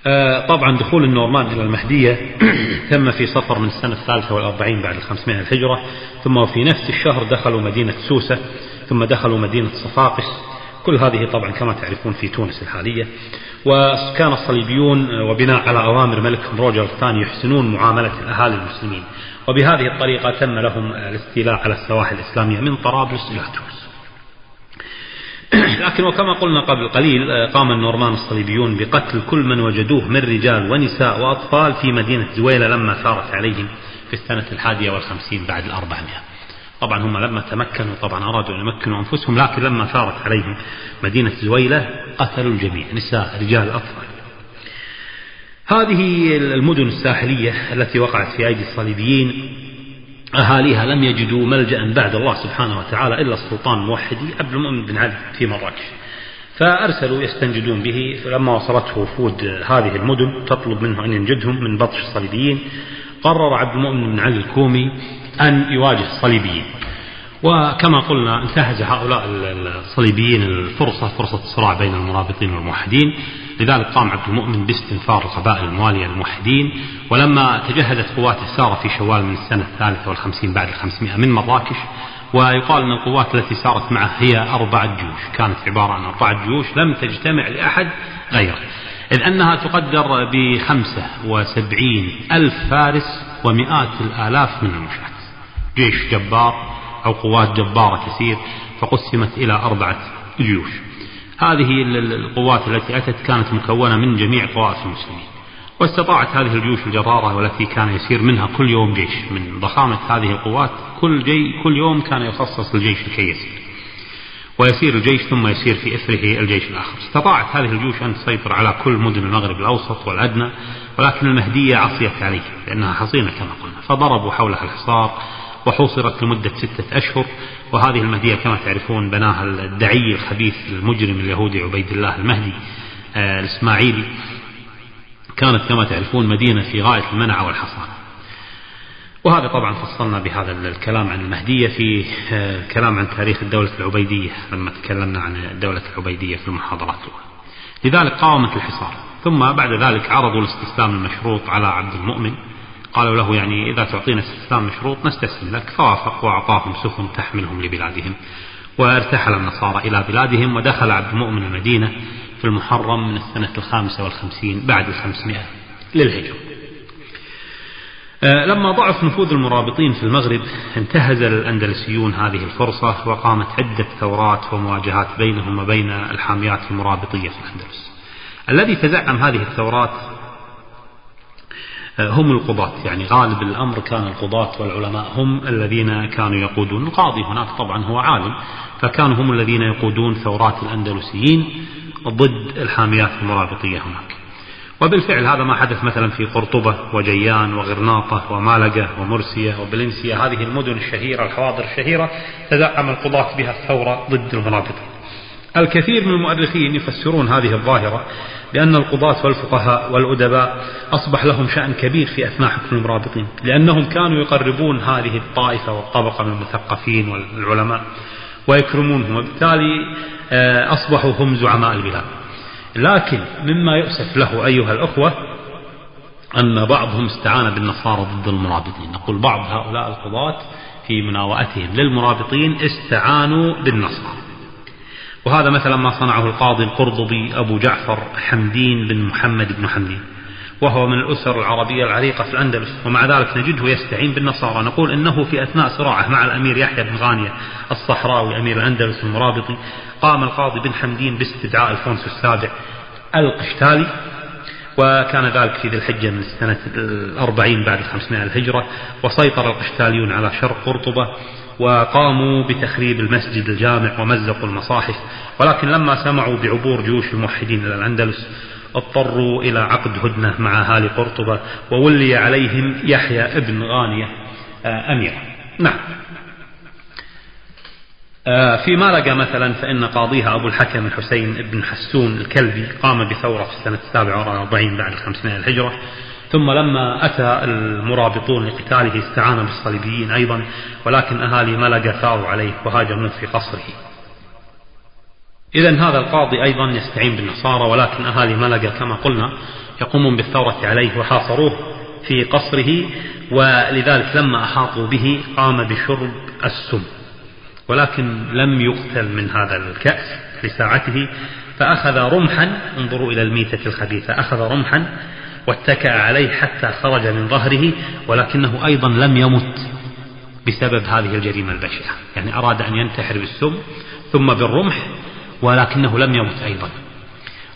آه، طبعا دخول النورمان إلى المهدية <clears throat> تم في صفر من السنة الثالثة والأربعين بعد الخمسمائة الهجرة ثم في نفس الشهر دخلوا مدينة سوسة ثم دخلوا مدينة صفاقس كل هذه طبعا كما تعرفون في تونس الحالية. وكان الصليبيون وبناء على أوامر ملكهم روجر الثاني يحسنون معاملة الأهالي المسلمين. وبهذه الطريقة تم لهم الاستيلاء على السواحل الإسلامية من طرابلس إلى تونس. لكن وكما قلنا قبل قليل قام النورمان الصليبيون بقتل كل من وجدوه من رجال ونساء وأطفال في مدينة زويلة لما ثارت عليهم في السنة الحادية والخمسين بعد الأربعمائة. طبعا هم لما تمكنوا طبعا أرادوا أن يمكنوا أنفسهم لكن لما ثارت عليهم مدينة زويلة قتلوا الجميع نساء رجال أطفال. هذه المدن الساحلية التي وقعت في أيدي الصليبيين أهاليها لم يجدوا ملجأ بعد الله سبحانه وتعالى إلا السلطان الموحدي عبد المؤمن بن علي في مراكش. فأرسلوا يستنجدون به فلما وصلته وفود هذه المدن تطلب منه أن ينجدهم من بطش الصليبيين. قرر عبد المؤمن بن علي الكومي أن يواجه الصليبيين. وكما قلنا انتهز هؤلاء الصليبيين الفرصة فرصة الصراع بين المرابطين والموحدين. لذلك قام عبد المؤمن باستنفار القبائل الموالية للموحدين. ولما تجهزت قواته سار في شوال من السنة الثالثة والخمسين بعد الخمسمائة من مراكش ويقال أن القوات التي سارت معه هي أربعة جيوش. كانت عبارة عن أربعة جيوش لم تجتمع لأحد غيره. إذ أنها تقدر بخمسة وسبعين ألف فارس ومئات الآلاف من المشاة جيش جبار أو قوات جبارة كثير فقسمت إلى أربعة جيوش. هذه القوات التي أتت كانت مكونة من جميع طوائف المسلمين. واستطاعت هذه الجيوش الجرارة والتي كان يسير منها كل يوم جيش. من ضخامة هذه القوات كل, جي كل يوم كان يخصص الجيش لكي يسير ويسير الجيش ثم يسير في إثره الجيش الآخر. استطاعت هذه الجيوش أن تسيطر على كل مدن المغرب الأوسط والأدنى ولكن المهدية عصيت عليه لأنها حصينة كما قلنا فضربوا حولها الحصار وحوصرت لمدة ستة أشهر وهذه المهدية كما تعرفون بناها الدعي الخبيث المجرم اليهودي عبيد الله المهدي آه، الإسماعيلي. كانت كما تعرفون مدينة في غاية المنع والحصانة وهذا طبعا فصلنا بهذا الكلام عن المهدية في آه، عن تاريخ الدولة العبيدية لما تكلمنا عن الدولة العبيدية في المحاضرات. لذلك قاومت الحصار ثم بعد ذلك عرضوا الاستسلام المشروط على عبد المؤمن. قالوا له يعني إذا تعطينا استسلام مشروط نستسلم لك فوافق وأعطاهم سفن تحملهم لبلادهم. وارتحل النصارى إلى بلادهم ودخل عبد المؤمن المدينة في المحرم من السنة الخامسة والخمسين بعد الخمسمائة للهجرة. آه، لما ضعف نفوذ المرابطين في المغرب انتهز الأندلسيون هذه الفرصة وقامت عدة ثورات ومواجهات بينهم وبين الحاميات المرابطية في الأندلس. الذي تزعم هذه الثورات هم القضاة يعني غالب الأمر كان القضاة والعلماء هم الذين كانوا يقودون. القاضي هناك طبعا هو عالم فكانوا هم الذين يقودون ثورات الأندلسيين ضد الحاميات المرابطية هناك. وبالفعل هذا ما حدث مثلا في قرطبة وجيان وغرناطة ومالقة ومرسية وبلنسيا هذه المدن الشهيرة الحواضر الشهيرة تزعم القضاة بها الثورة ضد المرابطة الكثير من المؤرخين يفسرون هذه الظاهرة بأن القضاة والفقهاء والأدباء أصبح لهم شأن كبير في أثناء حكم المرابطين لأنهم كانوا يقربون هذه الطائفة والطبقة من المثقفين والعلماء ويكرمونهم وبالتالي آه، أصبحوا هم زعماء البلاد. لكن مما يؤسف له أيها الأخوة أن بعضهم استعان بالنصارى ضد المرابطين. نقول بعض هؤلاء القضاة في مناوئتهم للمرابطين استعانوا بالنصارى. وهذا مثلا ما صنعه القاضي القرضبي أبو جعفر حمدين بن محمد بن حمدين وهو من الأسر العربية العريقة في الأندلس ومع ذلك نجده يستعين بالنصارى. نقول إنه في أثناء صراعه مع الأمير يحيى بن غانية الصحراوي أمير الأندلس المرابطي قام القاضي بن حمدين باستدعاء الفونسو السابع القشتالي وكان ذلك في ذي الحجة من سنة الأربعين بعد 500 الهجرة وسيطر القشتاليون على شرق قرطبة. وقاموا بتخريب المسجد الجامع ومزقوا المصاحف ولكن لما سمعوا بعبور جيوش الموحدين إلى الأندلس اضطروا إلى عقد هدنة مع أهالي قرطبة وولي عليهم يحيى ابن غانية آه، أميرا نعم. آه، في مالقا مثلا فإن قاضيها أبو الحكم الحسين بن حسون الكلبي قام بثورة في السنة السابعة والأربعين بعد الخمسمائة الهجرة ثم لما أتى المرابطون لقتاله استعان بالصليبيين أيضا ولكن أهالي ملقا ثاروا عليه وهاجموه في قصره. إذا هذا القاضي أيضا يستعين بالنصارى ولكن أهالي ملقا كما قلنا يقومون بالثورة عليه وحاصروه في قصره ولذلك لما أحاطوا به قام بشرب السم. ولكن لم يقتل من هذا الكأس لساعته فأخذ رمحا انظروا إلى الميتة الخبيثة أخذ رمحا واتكأ عليه حتى خرج من ظهره ولكنه أيضا لم يمت بسبب هذه الجريمة البشعة. يعني أراد أن ينتحر بالسم ثم بالرمح ولكنه لم يمت أيضا.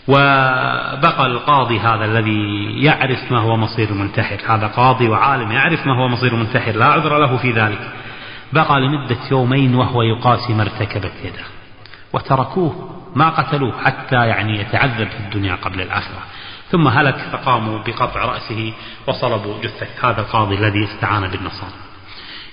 وبقى القاضي هذا الذي يعرف ما هو مصير المنتحر هذا قاضي وعالم يعرف ما هو مصير المنتحر لا عذر له في ذلك. بقى لمدة يومين وهو يقاسي ما ارتكبت يده وتركوه ما قتلوه حتى يعني يتعذب في الدنيا قبل الآخرة. ثم هلك فقاموا بقطع رأسه وصلبوا جثة. هذا القاضي الذي استعان بالنصارى.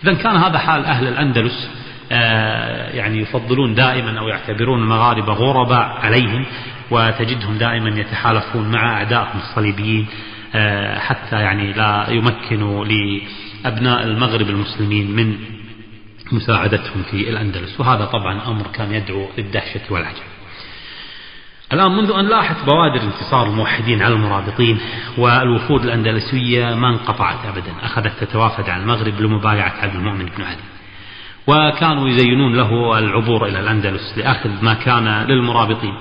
إذا كان هذا حال أهل الأندلس آه، يعني يفضلون دائما أو يعتبرون المغاربة غرباء عليهم وتجدهم دائما يتحالفون مع أعدائهم الصليبيين آه، حتى يعني لا يمكنوا لأبناء المغرب المسلمين من مساعدتهم في الأندلس. وهذا طبعا أمر كان يدعو للدهشة والعجب. الآن منذ أن لاحت بوادر انتصار الموحدين على المرابطين والوفود الأندلسية ما انقطعت أبدا. أخذت تتوافد على المغرب لمبايعة عبد المؤمن بن علي وكانوا يزينون له العبور إلى الأندلس لأخذ ما كان للمرابطين.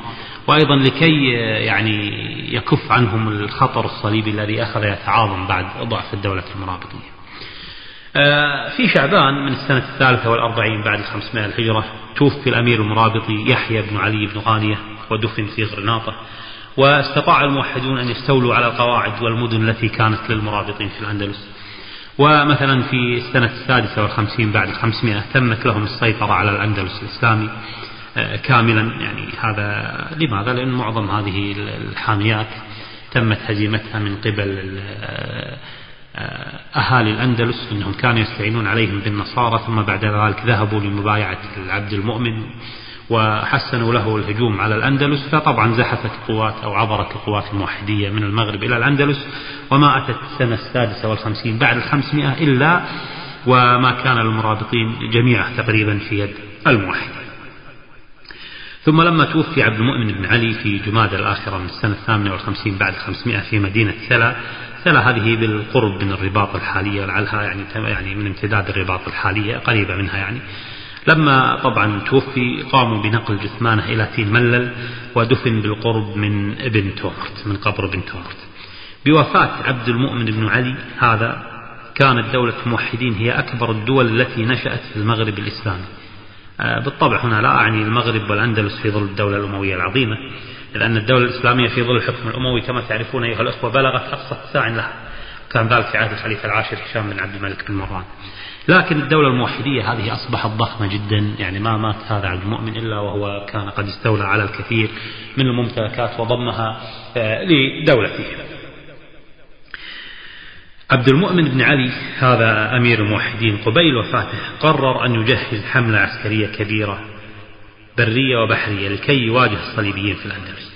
وأيضا لكي يعني يكف عنهم الخطر الصليبي الذي أخذ يتعاظم بعد ضعف الدولة المرابطية. آه، في شعبان من السنة الثالثة والأربعين بعد الخمسمائة الهجرة توفي الأمير المرابطي يحيى بن علي بن غانية ودفن في غرناطة. واستطاع الموحدون أن يستولوا على القواعد والمدن التي كانت للمرابطين في الأندلس. ومثلا في السنة السادسة والخمسين بعد الخمسمائة تمت لهم السيطرة على الأندلس الإسلامي آه، كاملا. يعني هذا لماذا؟ لأن معظم هذه الحاميات تمت هزيمتها من قبل آه، أهالي الأندلس أنهم كانوا يستعينون عليهم بالنصارى. ثم بعد ذلك ذهبوا لمبايعة العبد المؤمن. وحسنوا له الهجوم على الأندلس فطبعا زحفت قوات أو عبرت القوات الموحدية من المغرب إلى الأندلس وما أتت السنة السادسة والخمسين بعد الخمسمائة إلا وما كان المرابطين جميعا تقريبا في يد الموحدين. ثم لما توفي عبد المؤمن بن علي في جماد الآخرة من السنة الثامنة والخمسين بعد الخمسمائة في مدينة ثلا ثلا هذه بالقرب من الرباط الحالية لعلها يعني يعني من امتداد الرباط الحالية قريبة منها يعني. لما طبعا توفي قاموا بنقل جثمانه إلى تين ملل ودفن بالقرب من ابن تومرت من قبر ابن تومرت بوفاة عبد المؤمن بن علي هذا كانت دولة الموحدين هي أكبر الدول التي نشأت في المغرب الإسلامي. آه، بالطبع هنا لا أعني المغرب والأندلس في ظل الدولة الأموية العظيمة لأن الدولة الإسلامية في ظل الحكم الأموي كما تعرفون أيها الأخوة بلغت أقصى اتساع لها كان ذلك في عهد الخليفة العاشر هشام بن عبد الملك بن مروان لكن الدولة الموحدية هذه أصبحت ضخمة جدا. يعني ما مات هذا عبد المؤمن إلا وهو كان قد استولى على الكثير من الممتلكات وضمها آه، لدولته عبد المؤمن بن علي هذا أمير الموحدين قبيل وفاته قرر أن يجهز حملة عسكرية كبيرة برية وبحرية لكي يواجه الصليبيين في الأندلس.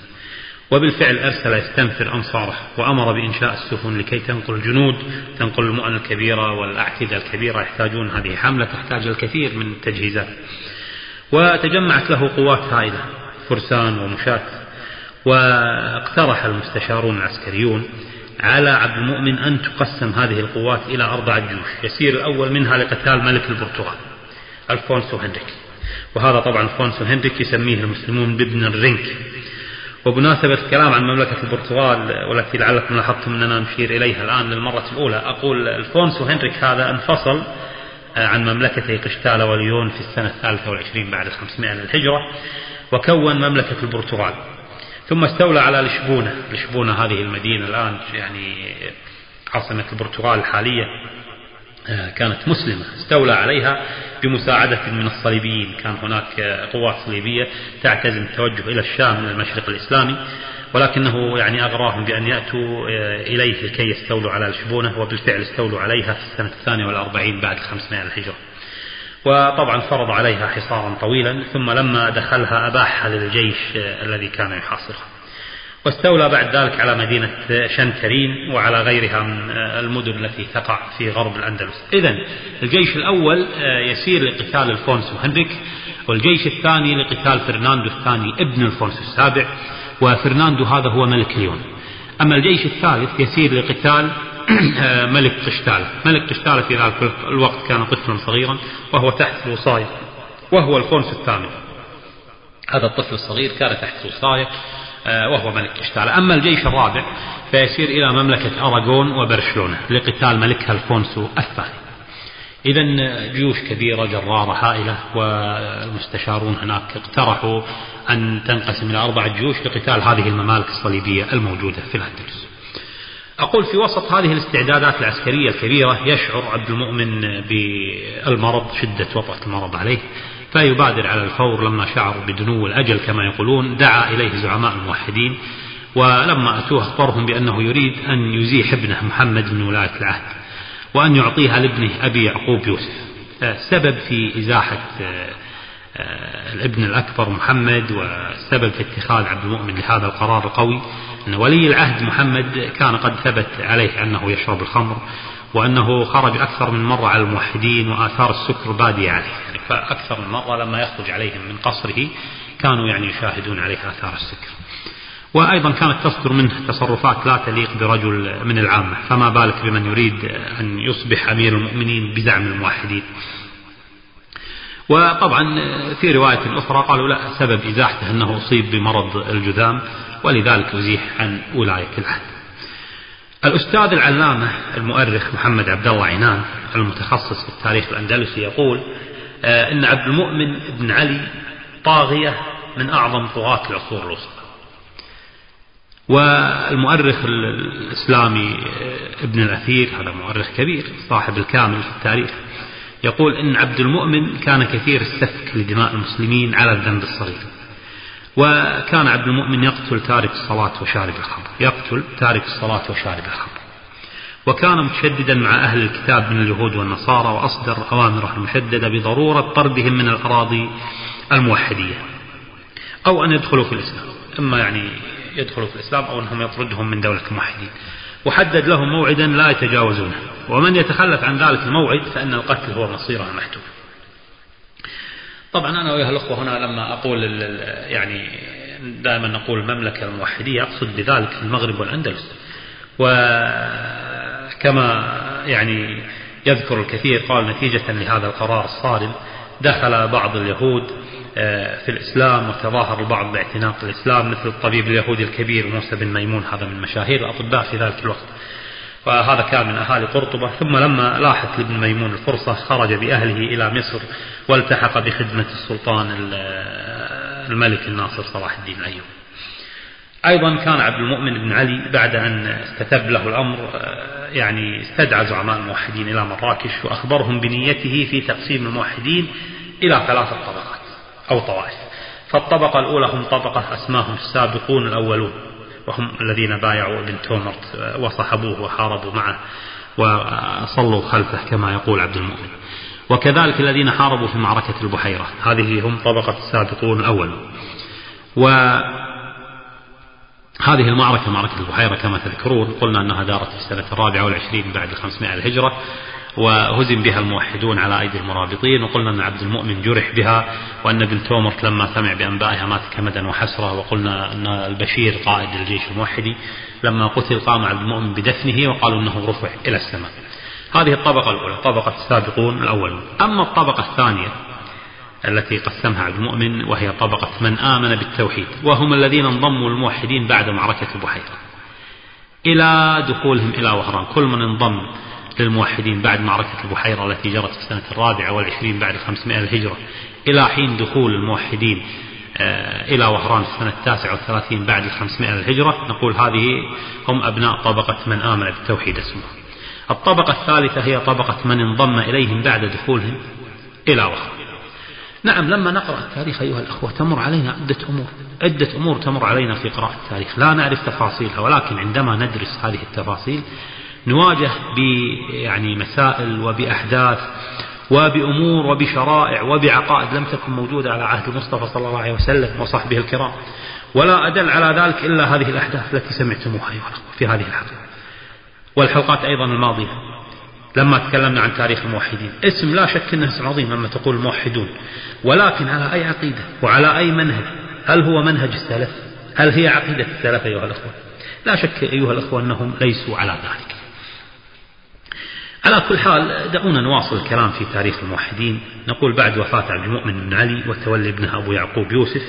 وبالفعل أرسل يستنفر أنصاره وأمر بإنشاء السفن لكي تنقل الجنود تنقل المؤن الكبيرة والأعتدة الكبيرة يحتاجون هذه حملة تحتاج الكثير من التجهيزات وتجمعت له قوات هائلة فرسان ومشاة واقترح المستشارون العسكريون على عبد المؤمن أن تقسم هذه القوات إلى أربعة جيوش يسير الأول منها لقتال ملك البرتغال ألفونسو هنريك. وهذا طبعا ألفونسو هنريك يسميه المسلمون بابن الرينك. وبمناسبة الكلام عن مملكة البرتغال والتي لعلكم لاحظتم أننا نشير إليها الآن للمرة الأولى أقول ألفونسو هنريك هذا انفصل آه، عن مملكتي قشتالة وليون في السنة الثالثة والعشرين بعد الخمسمائة للهجرة وكون مملكة البرتغال. ثم استولى على لشبونة. لشبونة هذه المدينة الآن يعني عاصمة البرتغال الحالية كانت مسلمة. استولى عليها بمساعدة من الصليبيين. كان هناك قوات صليبية تعتزم التوجه إلى الشام من المشرق الإسلامي ولكنه يعني أغراهم بأن يأتوا آه، إليه لكي يستولوا على الشبونة وبالفعل استولوا عليها في السنة الثانية والأربعين بعد 500 الهجرة. وطبعا فرض عليها حصارا طويلا ثم لما دخلها أباحها للجيش آه، الذي كان يحاصرها. واستولى بعد ذلك على مدينة شنترين وعلى غيرها من المدن التي تقع في غرب الأندلس. إذا الجيش الأول آه، يسير لقتال الفونسو هنريك والجيش الثاني لقتال فرناندو الثاني ابن الفونسو السابع وفرناندو هذا هو ملك ليون. أما الجيش الثالث يسير لقتال <clears throat> آه، ملك قشتالة. ملك قشتالة في ذلك الوقت كان طفلا صغيرا وهو تحت الوصاية وهو الفونسو الثامن. هذا الطفل الصغير كان تحت الوصاية آه، وهو ملك قشتالة أما الجيش الرابع فيسير إلى مملكة أراغون وبرشلونة لقتال ملكها ألفونسو الثاني. إذا جيوش كبيرة جرارة هائلة والمستشارون هناك اقترحوا أن تنقسم إلى أربعة جيوش لقتال هذه الممالك الصليبية الموجودة في الأندلس. أقول في وسط هذه الاستعدادات العسكرية الكبيرة يشعر عبد المؤمن بالمرض شدة وطأة المرض عليه. فيبادر على الفور لما شعر بدنو الأجل كما يقولون دعا إليه زعماء الموحدين ولما أتوه أخبرهم بأنه يريد أن يزيح ابنه محمد من ولاية العهد وأن يعطيها لابنه أبي يعقوب يوسف. السبب في إزاحة آه، آه، الابن الأكبر محمد والسبب في اتخاذ عبد المؤمن لهذا القرار القوي أن ولي العهد محمد كان قد ثبت عليه أنه يشرب الخمر وأنه خرج أكثر من مرة على الموحدين وآثار السكر بادية عليه. يعني فأكثر من مرة لما يخرج عليهم من قصره كانوا يعني يشاهدون عليه آثار السكر. وأيضا كانت تصدر منه تصرفات لا تليق برجل من العامة فما بالك بمن يريد أن يصبح أمير المؤمنين بزعم الموحدين. وطبعا في رواية أخرى قالوا لا سبب إزاحته أنه أصيب بمرض الجذام ولذلك أزيح عن ولاية العهد. الأستاذ العلامة المؤرخ محمد عبد الله عنان المتخصص في التاريخ الأندلسي يقول آه، إن عبد المؤمن بن علي طاغية من أعظم طغاة العصور الوسطى. والمؤرخ الإسلامي آه، ابن الأثير هذا مؤرخ كبير صاحب الكامل في التاريخ يقول إن عبد المؤمن كان كثير السفك لدماء المسلمين على الذنب الصغير. وكان عبد المؤمن يقتل تارك الصلاة وشارب الخمر. يقتل تارك الصلاة وشارب الخمر. وكان متشددا مع أهل الكتاب من اليهود والنصارى وأصدر أوامره المشددة بضرورة طردهم من الأراضي الموحدية. أو أن يدخلوا في الإسلام. إما يعني يدخلوا في الإسلام أو أنهم يطردهم من دولة الموحدين. وحدد لهم موعدا لا يتجاوزونه. ومن يتخلف عن ذلك الموعد فإن القتل هو مصيره المحتوم. طبعا أنا ويا الأخوة هنا لما أقول يعني دائما نقول المملكة الموحدية أقصد بذلك المغرب والأندلس. وكما يعني يذكر الكثير قال نتيجة لهذا القرار الصارم دخل بعض اليهود آه، في الإسلام وتظاهر البعض باعتناق الإسلام مثل الطبيب اليهودي الكبير موسى بن ميمون هذا من مشاهير الأطباء في ذلك الوقت. وهذا كان من أهالي قرطبة. ثم لما لاحت لابن ميمون الفرصة خرج بأهله إلى مصر والتحق بخدمة السلطان الملك الناصر صلاح الدين الأيوبي. أيضا كان عبد المؤمن بن علي بعد أن استتب له الأمر يعني استدعى زعماء الموحدين إلى مراكش وأخبرهم بنيته في تقسيم الموحدين إلى ثلاثة طبقات أو طوائف. فالطبقة الأولى هم طبقة أسماهم السابقون الأولون. وهم الذين بايعوا ابن تومرت وصحبوه وحاربوا معه وصلوا خلفه كما يقول عبد المؤمن. وكذلك الذين حاربوا في معركة البحيرة. هذه هم طبقة السابقون الأول. وهذه المعركة معركة البحيرة كما تذكرون قلنا أنها دارت في السنة الرابعة والعشرين بعد الخمسمائة الهجرة. وهزم بها الموحدون على أيدي المرابطين وقلنا أن عبد المؤمن جرح بها وأن ابن تومرت لما سمع بأنبائها مات كمدا وحسرة وقلنا أن البشير قائد الجيش الموحدي. لما قتل قام عبد المؤمن بدفنه وقالوا أنه رفع إلى السماء. هذه الطبقة الأولى طبقة السابقون الأولون أما الطبقة الثانية التي قسمها عبد المؤمن وهي طبقة من آمن بالتوحيد وهم الذين انضموا الموحدين بعد معركة البحيرة إلى دخولهم إلى وهران كل من انضم للموحدين بعد معركة البحيرة التي جرت في السنة الرابعة والعشرين بعد الخمسمائة الهجرة إلى حين دخول الموحدين آه، إلى وهران في السنة التاسعة والثلاثين بعد الخمسمائة الهجرة نقول هذه هم أبناء طبقة من آمن بالتوحيد اسمه الطبقة الثالثة هي طبقة من انضم إليهم بعد دخولهم إلى وهران. نعم لما نقرأ التاريخ أيها الأخوة تمر علينا عدة أمور. عدة أمور تمر علينا في قراءة التاريخ. لا نعرف تفاصيلها ولكن عندما ندرس هذه التفاصيل نواجه يعني مسائل وبأحداث وبأمور وبشرائع وبعقائد لم تكن موجودة على عهد المصطفى صلى الله عليه وسلم وصحبه الكرام. ولا أدل على ذلك إلا هذه الأحداث التي سمعتموها أيها الأخوة في هذه الحلقة. والحلقات أيضا الماضية. لما تكلمنا عن تاريخ الموحدين. اسم لا شك أنه اسم عظيم لما تقول الموحدون. ولكن على أي عقيدة وعلى أي منهج؟ هل هو منهج السلف؟ هل هي عقيدة السلف أيها الأخوة؟ لا شك أيها الأخوة أنهم ليسوا على ذلك. على كل حال دعونا نواصل الكلام في تاريخ الموحدين. نقول بعد وفاة عبد المؤمن بن علي وتولي ابنه أبو يعقوب يوسف.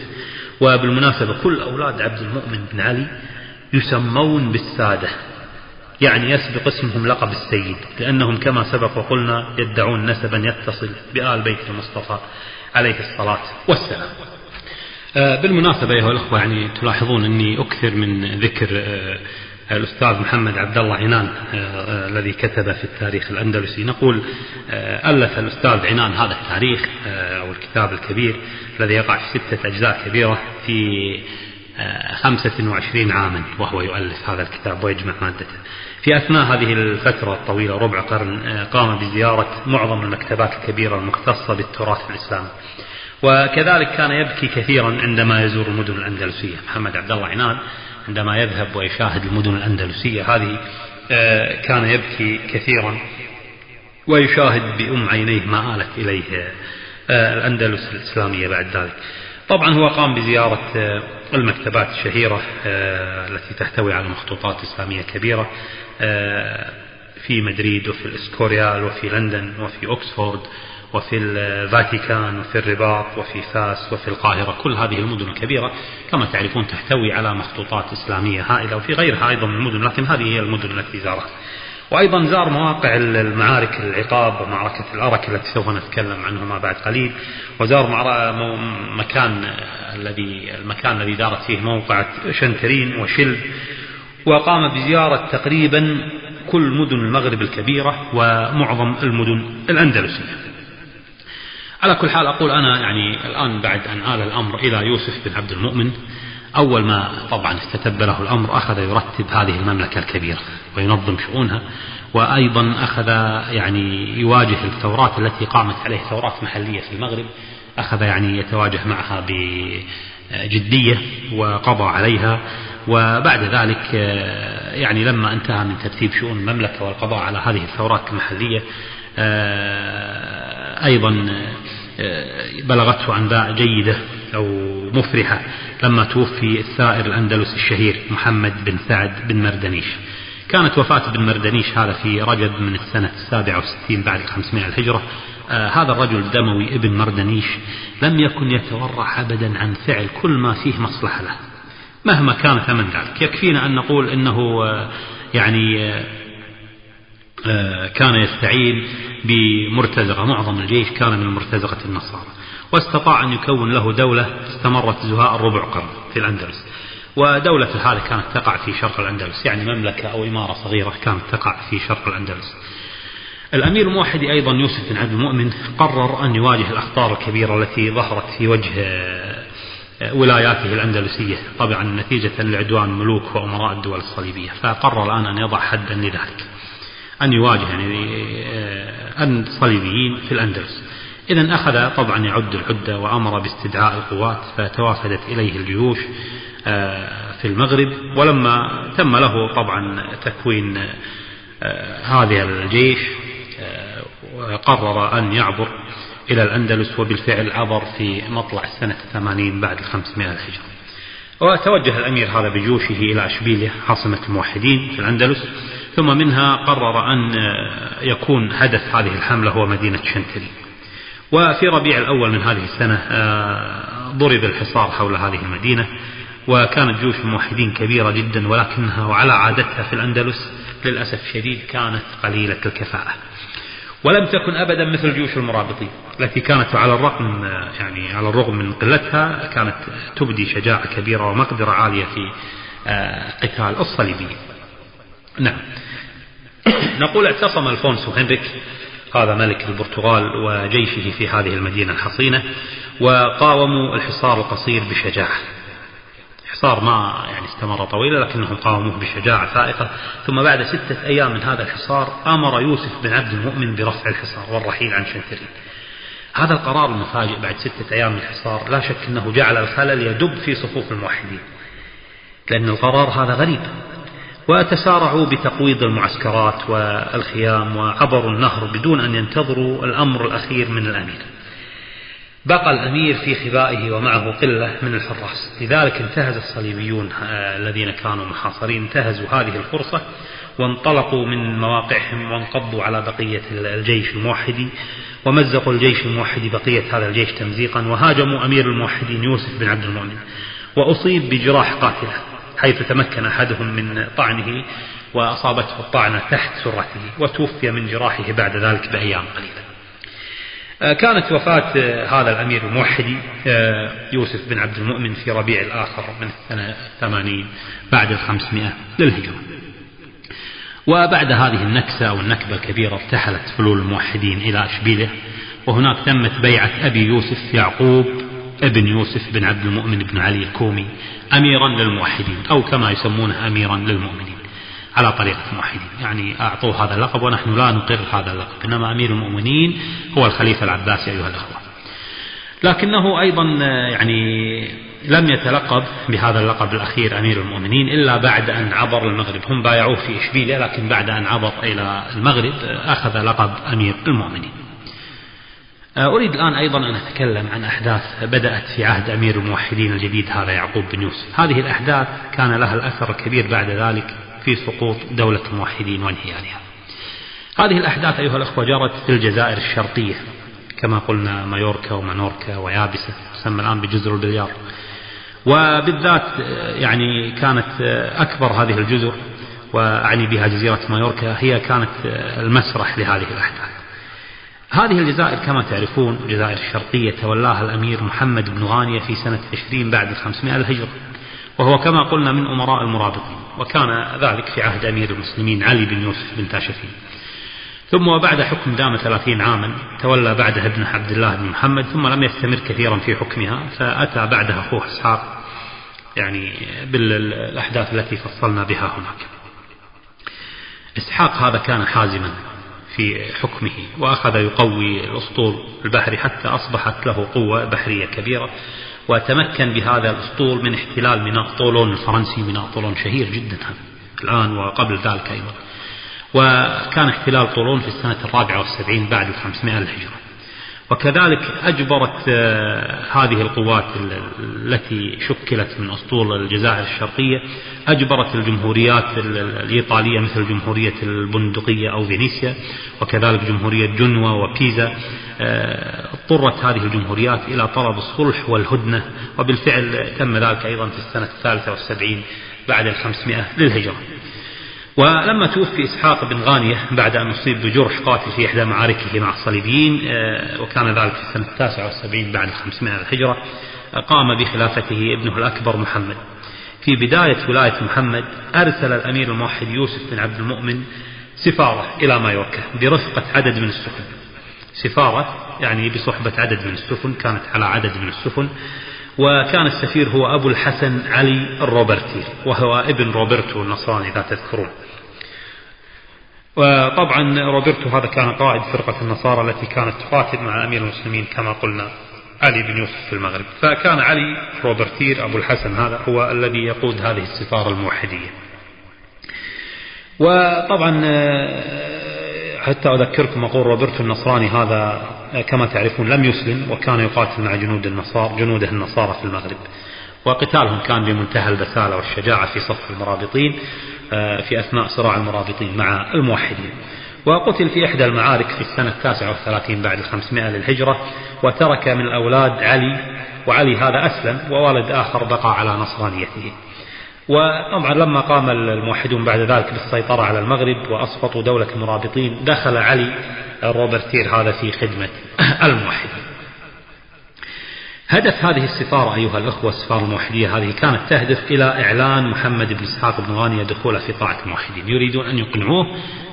وبالمناسبة كل أولاد عبد المؤمن بن علي يسمون بالسادة. يعني يسبق اسمهم لقب السيد لأنهم كما سبق وقلنا يدعون نسبا يتصل بآل بيت المصطفى عليه الصلاة والسلام. آه، بالمناسبة أيها الأخوة يعني تلاحظون أني أكثر من ذكر آه، الأستاذ محمد عبد الله عنان آه، الذي كتب في التاريخ الأندلسي. نقول ألف الأستاذ عنان هذا التاريخ أو الكتاب الكبير الذي يقع في ستة أجزاء كبيرة في خمسة وعشرين عاما وهو يؤلف هذا الكتاب ويجمع مادته. في أثناء هذه الفترة الطويلة ربع قرن قام بزيارة معظم المكتبات الكبيرة المختصة بالتراث الإسلامي. وكذلك كان يبكي كثيرا عندما يزور المدن الأندلسية. محمد عبد الله عنان عندما يذهب ويشاهد المدن الأندلسية هذه آه، كان يبكي كثيرا ويشاهد بأم عينيه ما آلت إليه آه، الأندلس الإسلامية بعد ذلك. طبعا هو قام بزيارة آه، المكتبات الشهيرة التي تحتوي على مخطوطات إسلامية كبيرة في مدريد وفي الإسكوريال وفي لندن وفي أكسفورد. وفي الفاتيكان وفي الرباط وفي فاس وفي القاهرة. كل هذه المدن الكبيرة كما تعرفون تحتوي على مخطوطات إسلامية هائلة وفي غيرها أيضا من المدن لكن هذه هي المدن التي زارها وأيضا زار مواقع المعارك العقاب ومعركة الأرك التي سوف نتكلم عنهما بعد قليل. وزار مكان الذي المكان الذي دارت فيه موقع شنترين وشلب وقام بزيارة تقريبا كل مدن المغرب الكبيرة ومعظم المدن الأندلسية. على كل حال أقول أنا يعني الآن بعد أن آل الأمر إلى يوسف بن عبد المؤمن أول ما طبعا استتب له الأمر أخذ يرتب هذه المملكة الكبيرة وينظم شؤونها وأيضا أخذ يعني يواجه الثورات التي قامت عليه ثورات محلية في المغرب أخذ يعني يتواجه معها بجدية وقضى عليها وبعد ذلك يعني لما انتهى من ترتيب شؤون المملكة والقضاء على هذه الثورات المحلية أيضا آه، بلغته أنباء جيدة أو مفرحة لما توفي الثائر الأندلسي الشهير محمد بن سعد بن مردنيش. كانت وفاة بن مردنيش هذا في رجب من السنة السابعة والستين بعد الخمسمائة الهجرة. آه هذا الرجل الدموي ابن مردنيش لم يكن يتورع أبدا عن فعل كل ما فيه مصلحة له. مهما كان ثمن ذلك. يكفينا أن نقول إنه آه يعني آه آه، كان يستعين بمرتزقة. معظم الجيش كان من مرتزقة النصارى. واستطاع أن يكون له دولة استمرت زهاء الربع قرن في الأندلس. ودولة الحالة كانت تقع في شرق الأندلس. يعني مملكة أو إمارة صغيرة كانت تقع في شرق الأندلس. الأمير الموحدي أيضا يوسف بن عبد المؤمن قرر أن يواجه الأخطار الكبيرة التي ظهرت في وجه آه، ولاياته الأندلسية. طبعا نتيجة لعدوان ملوك وأمراء الدول الصليبية. فقرر الآن أن يضع حدا لذلك. أن يواجه يعني آه، الصليبيين في الأندلس. إذا أخذ طبعا يعد العدة وأمر باستدعاء القوات فتوافدت إليه الجيوش آه، في المغرب. ولما تم له طبعا تكوين آه، هذا الجيش قرر أن يعبر إلى الأندلس وبالفعل عبر في مطلع السنة الثمانين بعد الخمسمائة الهجرة وتوجه الأمير هذا بجيوشه إلى أشبيلية عاصمة الموحدين في الأندلس. ثم منها قرر أن يكون هدف هذه الحملة هو مدينة شنتري وفي ربيع الأول من هذه السنة آه، ضرب الحصار حول هذه المدينة وكانت جيوش الموحدين كبيرة جدا ولكنها وعلى عادتها في الأندلس للأسف الشديد كانت قليلة الكفاءة. ولم تكن أبدا مثل جيوش المرابطين التي كانت على الرغم يعني على الرغم من قلتها كانت تبدي شجاعة كبيرة ومقدرة عالية في آه، قتال الصليبيين. نعم. نقول اعتصم الفونسو هنريك هذا ملك البرتغال وجيشه في هذه المدينة الحصينة وقاوموا الحصار القصير بشجاعة. حصار ما يعني استمر طويلا لكنهم قاوموه بشجاعة فائقة. ثم بعد ستة أيام من هذا الحصار أمر يوسف بن عبد المؤمن برفع الحصار والرحيل عن شنترين هذا القرار المفاجئ بعد ستة أيام من الحصار لا شك أنه جعل الخلل يدب في صفوف الموحدين. لأن القرار هذا غريب. وتسارعوا بتقويض المعسكرات والخيام وعبروا النهر بدون أن ينتظروا الأمر الأخير من الأمير. بقى الأمير في خبائه ومعه قلة من الحراس. لذلك انتهز الصليبيون آه، الذين كانوا محاصرين انتهزوا هذه الفرصة وانطلقوا من مواقعهم وانقضوا على بقية الجيش الموحدي ومزقوا الجيش الموحدي بقية هذا الجيش تمزيقا وهاجموا أمير الموحدين يوسف بن عبد المؤمن. وأصيب بجراح قاتلة. حيث تمكن أحدهم من طعنه وأصابته الطعنة تحت سرته وتوفي من جراحه بعد ذلك بأيام قليلة. آه، كانت وفاة آه، هذا الأمير الموحدي آه، يوسف بن عبد المؤمن في ربيع الآخر من السنة الثمانين بعد الخمسمائة للهجرة. وبعد هذه النكسة أو النكبة الكبيرة ارتحلت فلول الموحدين إلى أشبيلة وهناك تمت بيعة أبي يوسف يعقوب ابن يوسف بن عبد المؤمن بن علي الكومي أميرا للموحدين أو كما يسمونه أميرا للمؤمنين على طريقة الموحدين يعني أعطوه هذا اللقب ونحن لا نقر هذا اللقب إنما أمير المؤمنين هو الخليفة العباسي أيها الأخوة. لكنه أيضا يعني لم يتلقب بهذا اللقب الأخير أمير المؤمنين إلا بعد أن عبر المغرب. هم بايعوه في إشبيلية لكن بعد أن عبر إلى المغرب أخذ لقب أمير المؤمنين. أريد الآن أيضا أن أتكلم عن أحداث بدأت في عهد أمير الموحدين الجديد هذا يعقوب بن يوسف. هذه الأحداث كان لها الأثر الكبير بعد ذلك في سقوط دولة الموحدين وانهيارها. هذه الأحداث أيها الأخوة جرت في الجزائر الشرقية كما قلنا مايوركا ومانوركا ويابسة تسمى الآن بجزر البليار. وبالذات يعني كانت أكبر هذه الجزر وأعني بها جزيرة مايوركا هي كانت المسرح لهذه الأحداث. هذه الجزائر كما تعرفون الجزائر الشرقية تولاها الأمير محمد بن غانية في سنة 20 بعد 500 الهجرة وهو كما قلنا من أمراء المرابطين وكان ذلك في عهد أمير المسلمين علي بن يوسف بن تاشفين. ثم وبعد حكم دام ثلاثين عاما تولى بعدها ابنه عبد الله بن محمد ثم لم يستمر كثيرا في حكمها فأتى بعدها أخوه إسحاق يعني بالأحداث التي فصلنا بها هناك. إسحاق هذا كان حازما. في حكمه وأخذ يقوي الأسطول البحري حتى أصبحت له قوة بحرية كبيرة وتمكن بهذا الأسطول من احتلال ميناء طولون الفرنسي ميناء طولون شهير جدا الآن وقبل ذلك أيضا. وكان احتلال طولون في السنة الرابعة والسبعين بعد الخمسمائة للهجرة وكذلك أجبرت آه، هذه القوات التي شكلت من أسطول الجزائر الشرقية أجبرت الجمهوريات الإيطالية مثل جمهورية البندقية أو فينيسيا وكذلك جمهورية جنوة وبيزا آه، اضطرت هذه الجمهوريات إلى طلب الصلح والهدنة وبالفعل تم ذلك أيضا في السنة الثالثة والسبعين بعد الخمسمائة للهجرة. ولما توفي إسحاق بن غانية بعد أن أصيب بجرح قاتل في إحدى معاركه مع الصليبيين آه، وكان ذلك في السنة التاسعة والسبعين بعد الخمسمائة الهجرة قام بخلافته ابنه الأكبر محمد. في بداية ولاية محمد أرسل الأمير الموحد يوسف بن عبد المؤمن سفارة إلى مايوركا برفقة عدد من السفن. سفارة يعني بصحبة عدد من السفن كانت على عدد من السفن. وكان السفير هو أبو الحسن علي الروبرتي وهو ابن روبرتو النصراني إذا تذكرون. وطبعا روبرتو هذا كان قائد فرقة النصارى التي كانت تقاتل مع أمير المسلمين كما قلنا علي بن يوسف في المغرب. فكان علي روبرتير أبو الحسن هذا هو الذي يقود هذه السفارة الموحدية. وطبعا حتى أذكركم أقول روبرتو النصراني هذا كما تعرفون لم يسلم وكان يقاتل مع جنود النصارى جنوده النصارى في المغرب. وقتالهم كان بمنتهى البسالة والشجاعة في صف المرابطين. آه، في أثناء صراع المرابطين مع الموحدين. وقتل في إحدى المعارك في السنة التاسعة والثلاثين بعد الخمسمائة للهجرة وترك من الأولاد علي وعلي هذا أسلم وولد آخر بقى على نصرانيته. وطبعا لما قام الموحدون بعد ذلك بالسيطرة على المغرب وأسقطوا دولة المرابطين دخل علي الروبرتير هذا في خدمة الموحدين. هدف هذه السفارة أيها الأخوة السفارة الموحدية هذه كانت تهدف إلى إعلان محمد بن إسحاق بن غانية دخوله في طاعة الموحدين. يريدون أن يقنعوه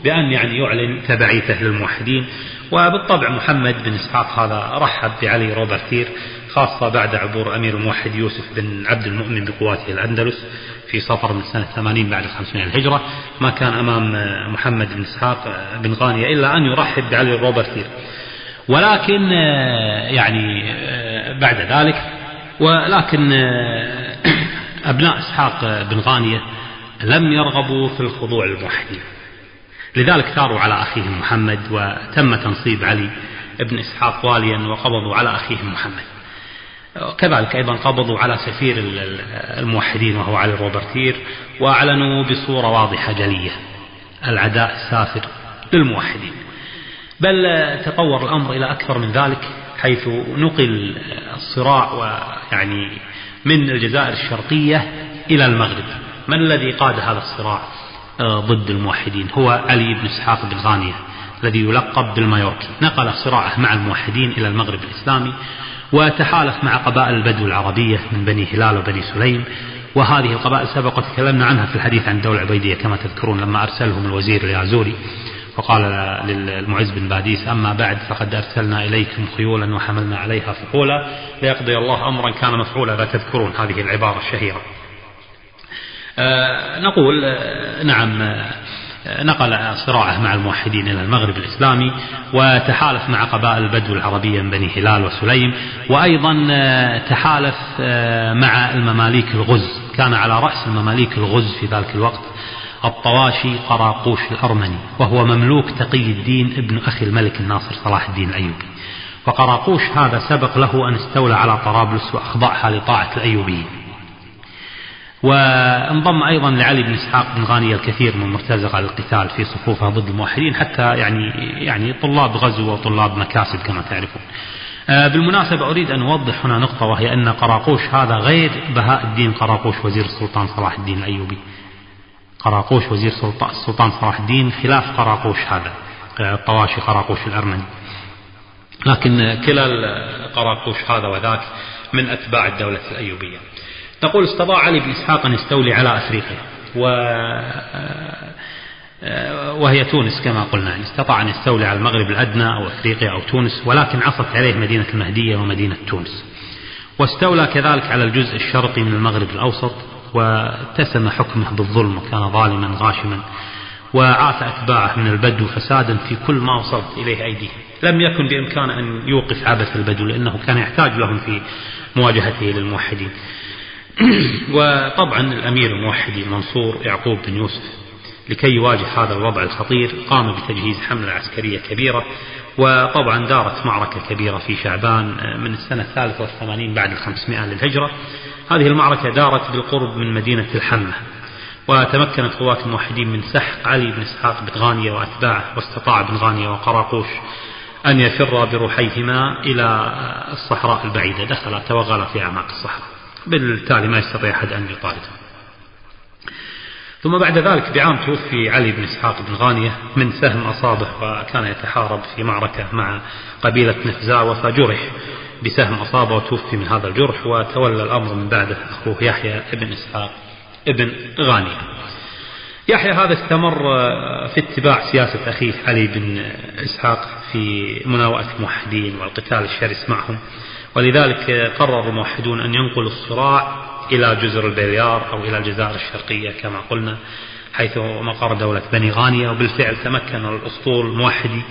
بأن يعني يعلن تبعيته للموحدين. وبالطبع محمد بن إسحاق هذا رحب بعلي روبرتير خاصة بعد عبور أمير الموحد يوسف بن عبد المؤمن بقواته الأندلس في صفر من سنة 80 بعد 500 الهجرة. ما كان أمام محمد بن إسحاق بن غانية إلا أن يرحب بعلي روبرتير. ولكن يعني بعد ذلك ولكن <coughs> أبناء إسحاق بن غانية لم يرغبوا في الخضوع للموحدين لذلك ثاروا على أخيهم محمد وتم تنصيب علي بن إسحاق واليا وقبضوا على أخيهم محمد. كذلك أيضا قبضوا على سفير الموحدين وهو علي روبرتير وأعلنوا بصورة واضحة جلية العداء السافر للموحدين. بل تطور الأمر إلى أكثر من ذلك حيث نقل الصراع ويعني من الجزائر الشرقية إلى المغرب. من الذي قاد هذا الصراع؟ ضد الموحدين هو علي بن إسحاق بن غانية الذي يلقب بالمايوركي. نقل صراعه مع الموحدين إلى المغرب الإسلامي وتحالف مع قبائل البدو العربية من بني هلال وبني سليم. وهذه القبائل سبق وتكلمنا عنها في الحديث عن الدولة العبيدية كما تذكرون لما أرسلهم الوزير اليازوري. وقال للمعز بن باديس أما بعد فقد أرسلنا إليكم خيولا وحملنا عليها فحولا ليقضي الله أمرا كان مفعولا. لا تذكرون هذه العبارة الشهيرة. آه نقول آه نعم آه نقل صراعه مع الموحدين إلى المغرب الإسلامي وتحالف مع قبائل البدو العربية من بني هلال وسليم وأيضا تحالف مع المماليك الغز. كان على رأس المماليك الغز في ذلك الوقت. الطواشي قراقوش الأرمني وهو مملوك تقي الدين ابن أخي الملك الناصر صلاح الدين الأيوبي. وقراقوش هذا سبق له أن استولى على طرابلس وأخضعها لطاعة الأيوبيين. وانضم أيضا لعلي بن إسحاق بن غانية الكثير من مرتزقة للقتال في صفوفه ضد الموحدين حتى يعني يعني طلاب غزو وطلاب مكاسب كما تعرفون. آه، بالمناسبة أريد أن أوضح هنا نقطة وهي أن قراقوش هذا غير بهاء الدين قراقوش وزير السلطان صلاح الدين الأيوبي. قراقوش وزير السلطان صلاح الدين خلاف قراقوش هذا الطواشي قراقوش الأرمني. لكن كلا قراقوش هذا وذاك من أتباع الدولة الأيوبية. نقول استطاع علي بن إسحاق أن يستولي على أفريقيا و وهي تونس كما قلنا يعني استطاع أن يستولي على المغرب الأدنى أو أفريقيا أو تونس ولكن عصت عليه مدينة المهدية ومدينة تونس. واستولى كذلك على الجزء الشرقي من المغرب الأوسط واتسم حكمه بالظلم وكان ظالما غاشما وعاث أتباعه من البدو فسادا في كل ما وصلت إليه أيديهم. لم يكن بإمكانه أن يوقف عبث البدو لأنه كان يحتاج لهم في مواجهته للموحدين. <clears throat> وطبعا الأمير الموحدي منصور يعقوب بن يوسف لكي يواجه هذا الوضع الخطير قام بتجهيز حملة عسكرية كبيرة وطبعا دارت معركة كبيرة في شعبان من السنة الثالثة والثمانين بعد الخمسمائة للهجرة. هذه المعركة دارت بالقرب من مدينة الحمة وتمكنت قوات الموحدين من سحق علي بن إسحاق بن غانية وأتباعه واستطاع بن غانية وقراقوش أن يفر بروحيهما إلى الصحراء البعيدة دخل توغل في أعماق الصحراء. بالتالي ما يستطيع أحد أن يطارده ثم بعد ذلك بعام توفي علي بن إسحاق بن غانية من سهم أصابه وكان يتحارب في معركة مع قبيلة نفزاوة فجرح بسهم أصابه وتوفي من هذا الجرح وتولى الأمر من بعده أخوه يحيى بن إسحاق ابن غانية يحيى هذا استمر في اتباع سياسة أخيه علي بن إسحاق في مناوئة الموحدين والقتال الشرس معهم. ولذلك قرر الموحدون أن ينقلوا الصراع إلى جزر البيليار أو إلى الجزائر الشرقية كما قلنا حيث مقر دولة بني غانية. وبالفعل تمكن الأسطول الموحدي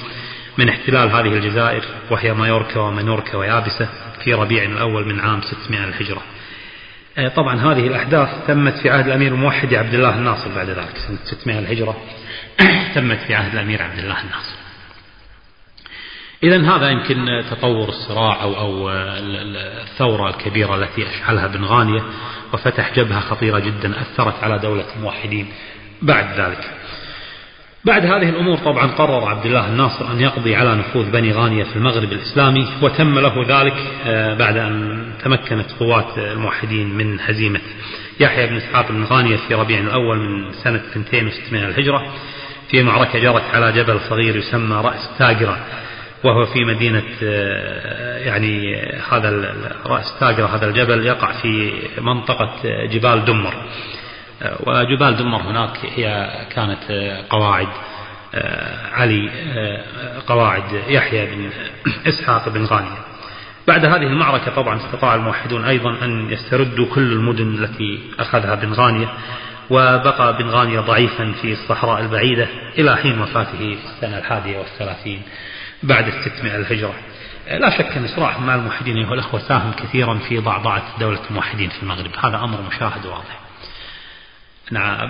من احتلال هذه الجزائر وهي مايوركا ومنوركا ويابسة في ربيع الأول من عام 600 للهجرة آه، طبعا هذه الأحداث تمت في عهد الأمير الموحد عبد الله الناصر بعد ذلك سنة 600 للهجرة <coughs> تمت في عهد الأمير عبد الله الناصر. إذا هذا يمكن تطور الصراع أو أو الثورة الكبيرة التي أشعلها بن غانية وفتح جبهة خطيرة جدا أثرت على دولة الموحدين بعد ذلك. بعد هذه الأمور طبعا قرر عبد الله الناصر أن يقضي على نفوذ بني غانية في المغرب الإسلامي وتم له ذلك آه، بعد أن تمكنت قوات الموحدين من هزيمة يحيى بن إسحاق بن غانية في ربيع الأول من سنة 206 الهجرة في معركة جرت على جبل صغير يسمى رأس تاجرة وهو في مدينة آه، يعني هذا رأس تاجرة هذا الجبل يقع في منطقة جبال دمر. آه، وجبال دمر هناك هي كانت آه، قواعد علي قواعد يحيى بن إسحاق بن غانية بعد هذه المعركة طبعا استطاع الموحدون أيضا أن يستردوا كل المدن التي أخذها بن غانية وبقى بن غانية ضعيفا في الصحراء البعيدة إلى حين وفاته في السنة الحادية والثلاثين بعد الستمائة الهجرة. لا شك أن صراع مع الموحدين أيها الأخوة ساهم كثيرا في ضعضعة دولة الموحدين في المغرب. هذا أمر مشاهد واضح.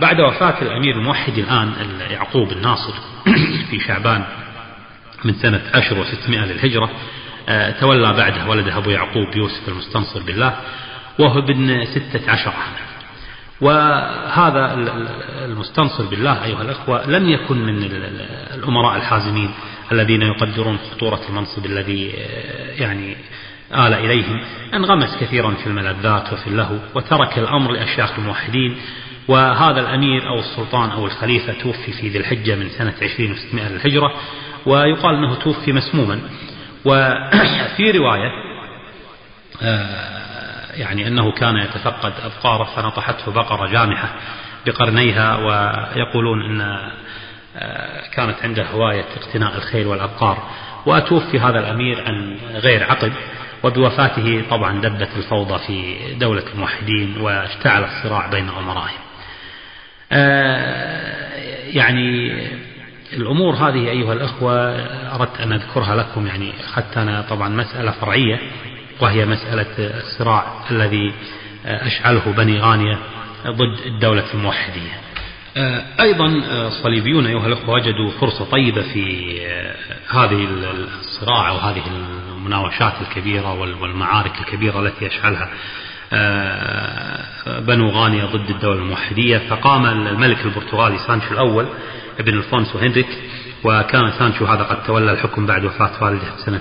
بعد وفاة الأمير الموحد الآن يعقوب الناصر <clears throat> في شعبان من سنة عشر وستمائة للهجرة آه، تولى بعده ولده أبو يعقوب يوسف المستنصر بالله وهو ابن ستة عشر. وهذا المستنصر بالله أيها الأخوة لم يكن من الأمراء الحازمين الذين يقدرون خطورة المنصب الذي آه، يعني آل إليهم انغمس كثيرا في الملذات وفي اللهو وترك الأمر لأشياخ الموحدين وهذا الأمير أو السلطان أو الخليفة توفي في ذي الحجة من سنة 20 و600 للهجرة ويقال أنه توفي مسموما. وفي <clears throat> رواية آه، يعني أنه كان يتفقد أبقاره فنطحته بقرة جامحة بقرنيها ويقولون أن آه، كانت عنده هواية اقتناء الخيل والأبقار. وتوفي هذا الأمير عن غير عقب وبوفاته طبعا دبت الفوضى في دولة الموحدين واشتعل الصراع بين أمرائهم. يعني الأمور هذه أيها الأخوة أردت أن أذكرها لكم يعني أخذت أنا طبعا مسألة فرعية وهي مسألة الصراع الذي أشعله بني غانية ضد الدولة الموحدية. آه، أيضا الصليبيون أيها الأخوة وجدوا فرصة طيبة في هذه الصراع أو هذه المناوشات الكبيرة والمعارك الكبيرة التي يشعلها آه، بنو غانيا ضد الدولة الموحدية فقام الملك البرتغالي سانشو الأول ابن الفونسو هنريك وكان سانشو هذا قد تولى الحكم بعد وفاة والده في السنة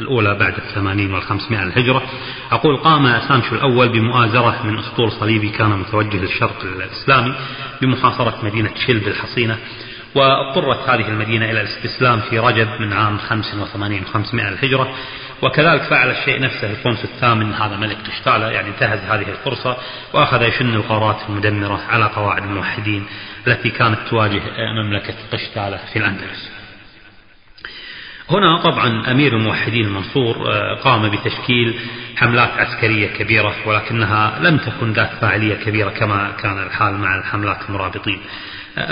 الأولى بعد الثمانين والخمسمائة للهجرة. أقول قام سانشو الأول بمؤازرة من أسطول صليبي كان متوجه للشرق الإسلامي بمحاصرة مدينة شلب الحصينة واضطرت هذه المدينة إلى الاستسلام في رجب من عام 85 و500 للهجرة وكذلك فعل الشيء نفسه الفونس الثامن هذا ملك قشتالة يعني انتهز هذه الفرصة وأخذ يشن القارات المدمرة على قواعد الموحدين التي كانت تواجه مملكة قشتالة في الأندلس. هنا طبعا أمير الموحدين المنصور آه، قام بتشكيل حملات عسكرية كبيرة ولكنها لم تكن ذات فاعلية كبيرة كما كان الحال مع الحملات المرابطين.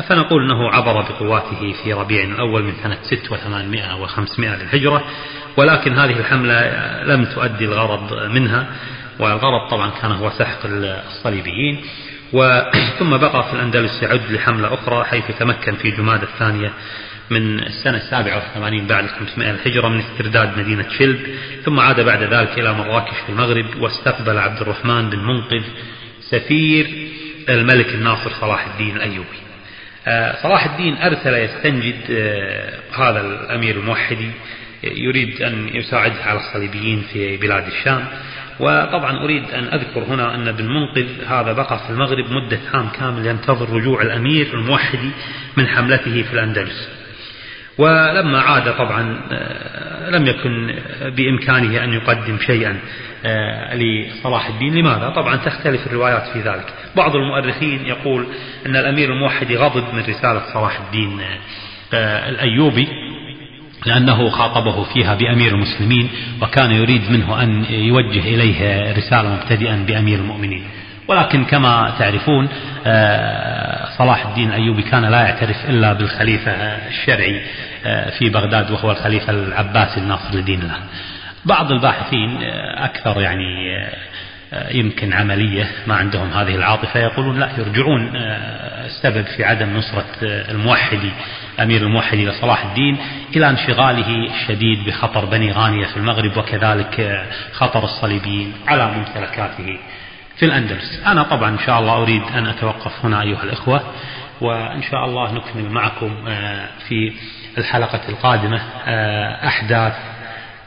فنقول أنه عبر بقواته في ربيع الأول من سنة 6 و800 و500 للهجرة ولكن هذه الحملة لم تؤدي الغرض منها والغرض طبعا كان هو سحق الصليبيين. <clears throat> ثم بقى في الأندلس يعد لحملة أخرى حيث تمكن في جماد الثانية من السنة السابعة والثمانين بعد 500 الهجرة من استرداد مدينة شلب ثم عاد بعد ذلك إلى مراكش في المغرب واستقبل عبد الرحمن بن منقذ سفير الملك الناصر صلاح الدين الأيوبي. آه، صلاح الدين أرسل يستنجد آه، هذا الأمير الموحدي يريد أن يساعده على الصليبيين في بلاد الشام. وطبعا أريد أن أذكر هنا أن ابن منقذ هذا بقى في المغرب مدة عام كامل ينتظر رجوع الأمير الموحدي من حملته في الأندلس. ولما عاد طبعا آه، لم يكن بإمكانه أن يقدم شيئا آه، لصلاح الدين. لماذا؟ طبعا تختلف الروايات في ذلك. بعض المؤرخين يقول أن الأمير الموحد غضب من رسالة صلاح الدين آه، الأيوبي لأنه خاطبه فيها بأمير المسلمين وكان يريد منه أن يوجه إليه رسالة مبتدئا بأمير المؤمنين. ولكن كما تعرفون صلاح الدين الأيوبي كان لا يعترف إلا بالخليفة الشرعي في بغداد وهو الخليفة العباسي الناصر لدين الله بعض الباحثين آه، أكثر يعني آه، يمكن عملية ما عندهم هذه العاطفة يقولون لا يرجعون آه، السبب في عدم نصرة الموحدي أمير الموحدي لصلاح الدين إلى انشغاله الشديد بخطر بني غانية في المغرب وكذلك خطر الصليبيين على ممتلكاته. في الأندلس. أنا طبعا إن شاء الله أريد أن أتوقف هنا أيها الإخوة وإن شاء الله نكمل معكم في الحلقة القادمة أحداث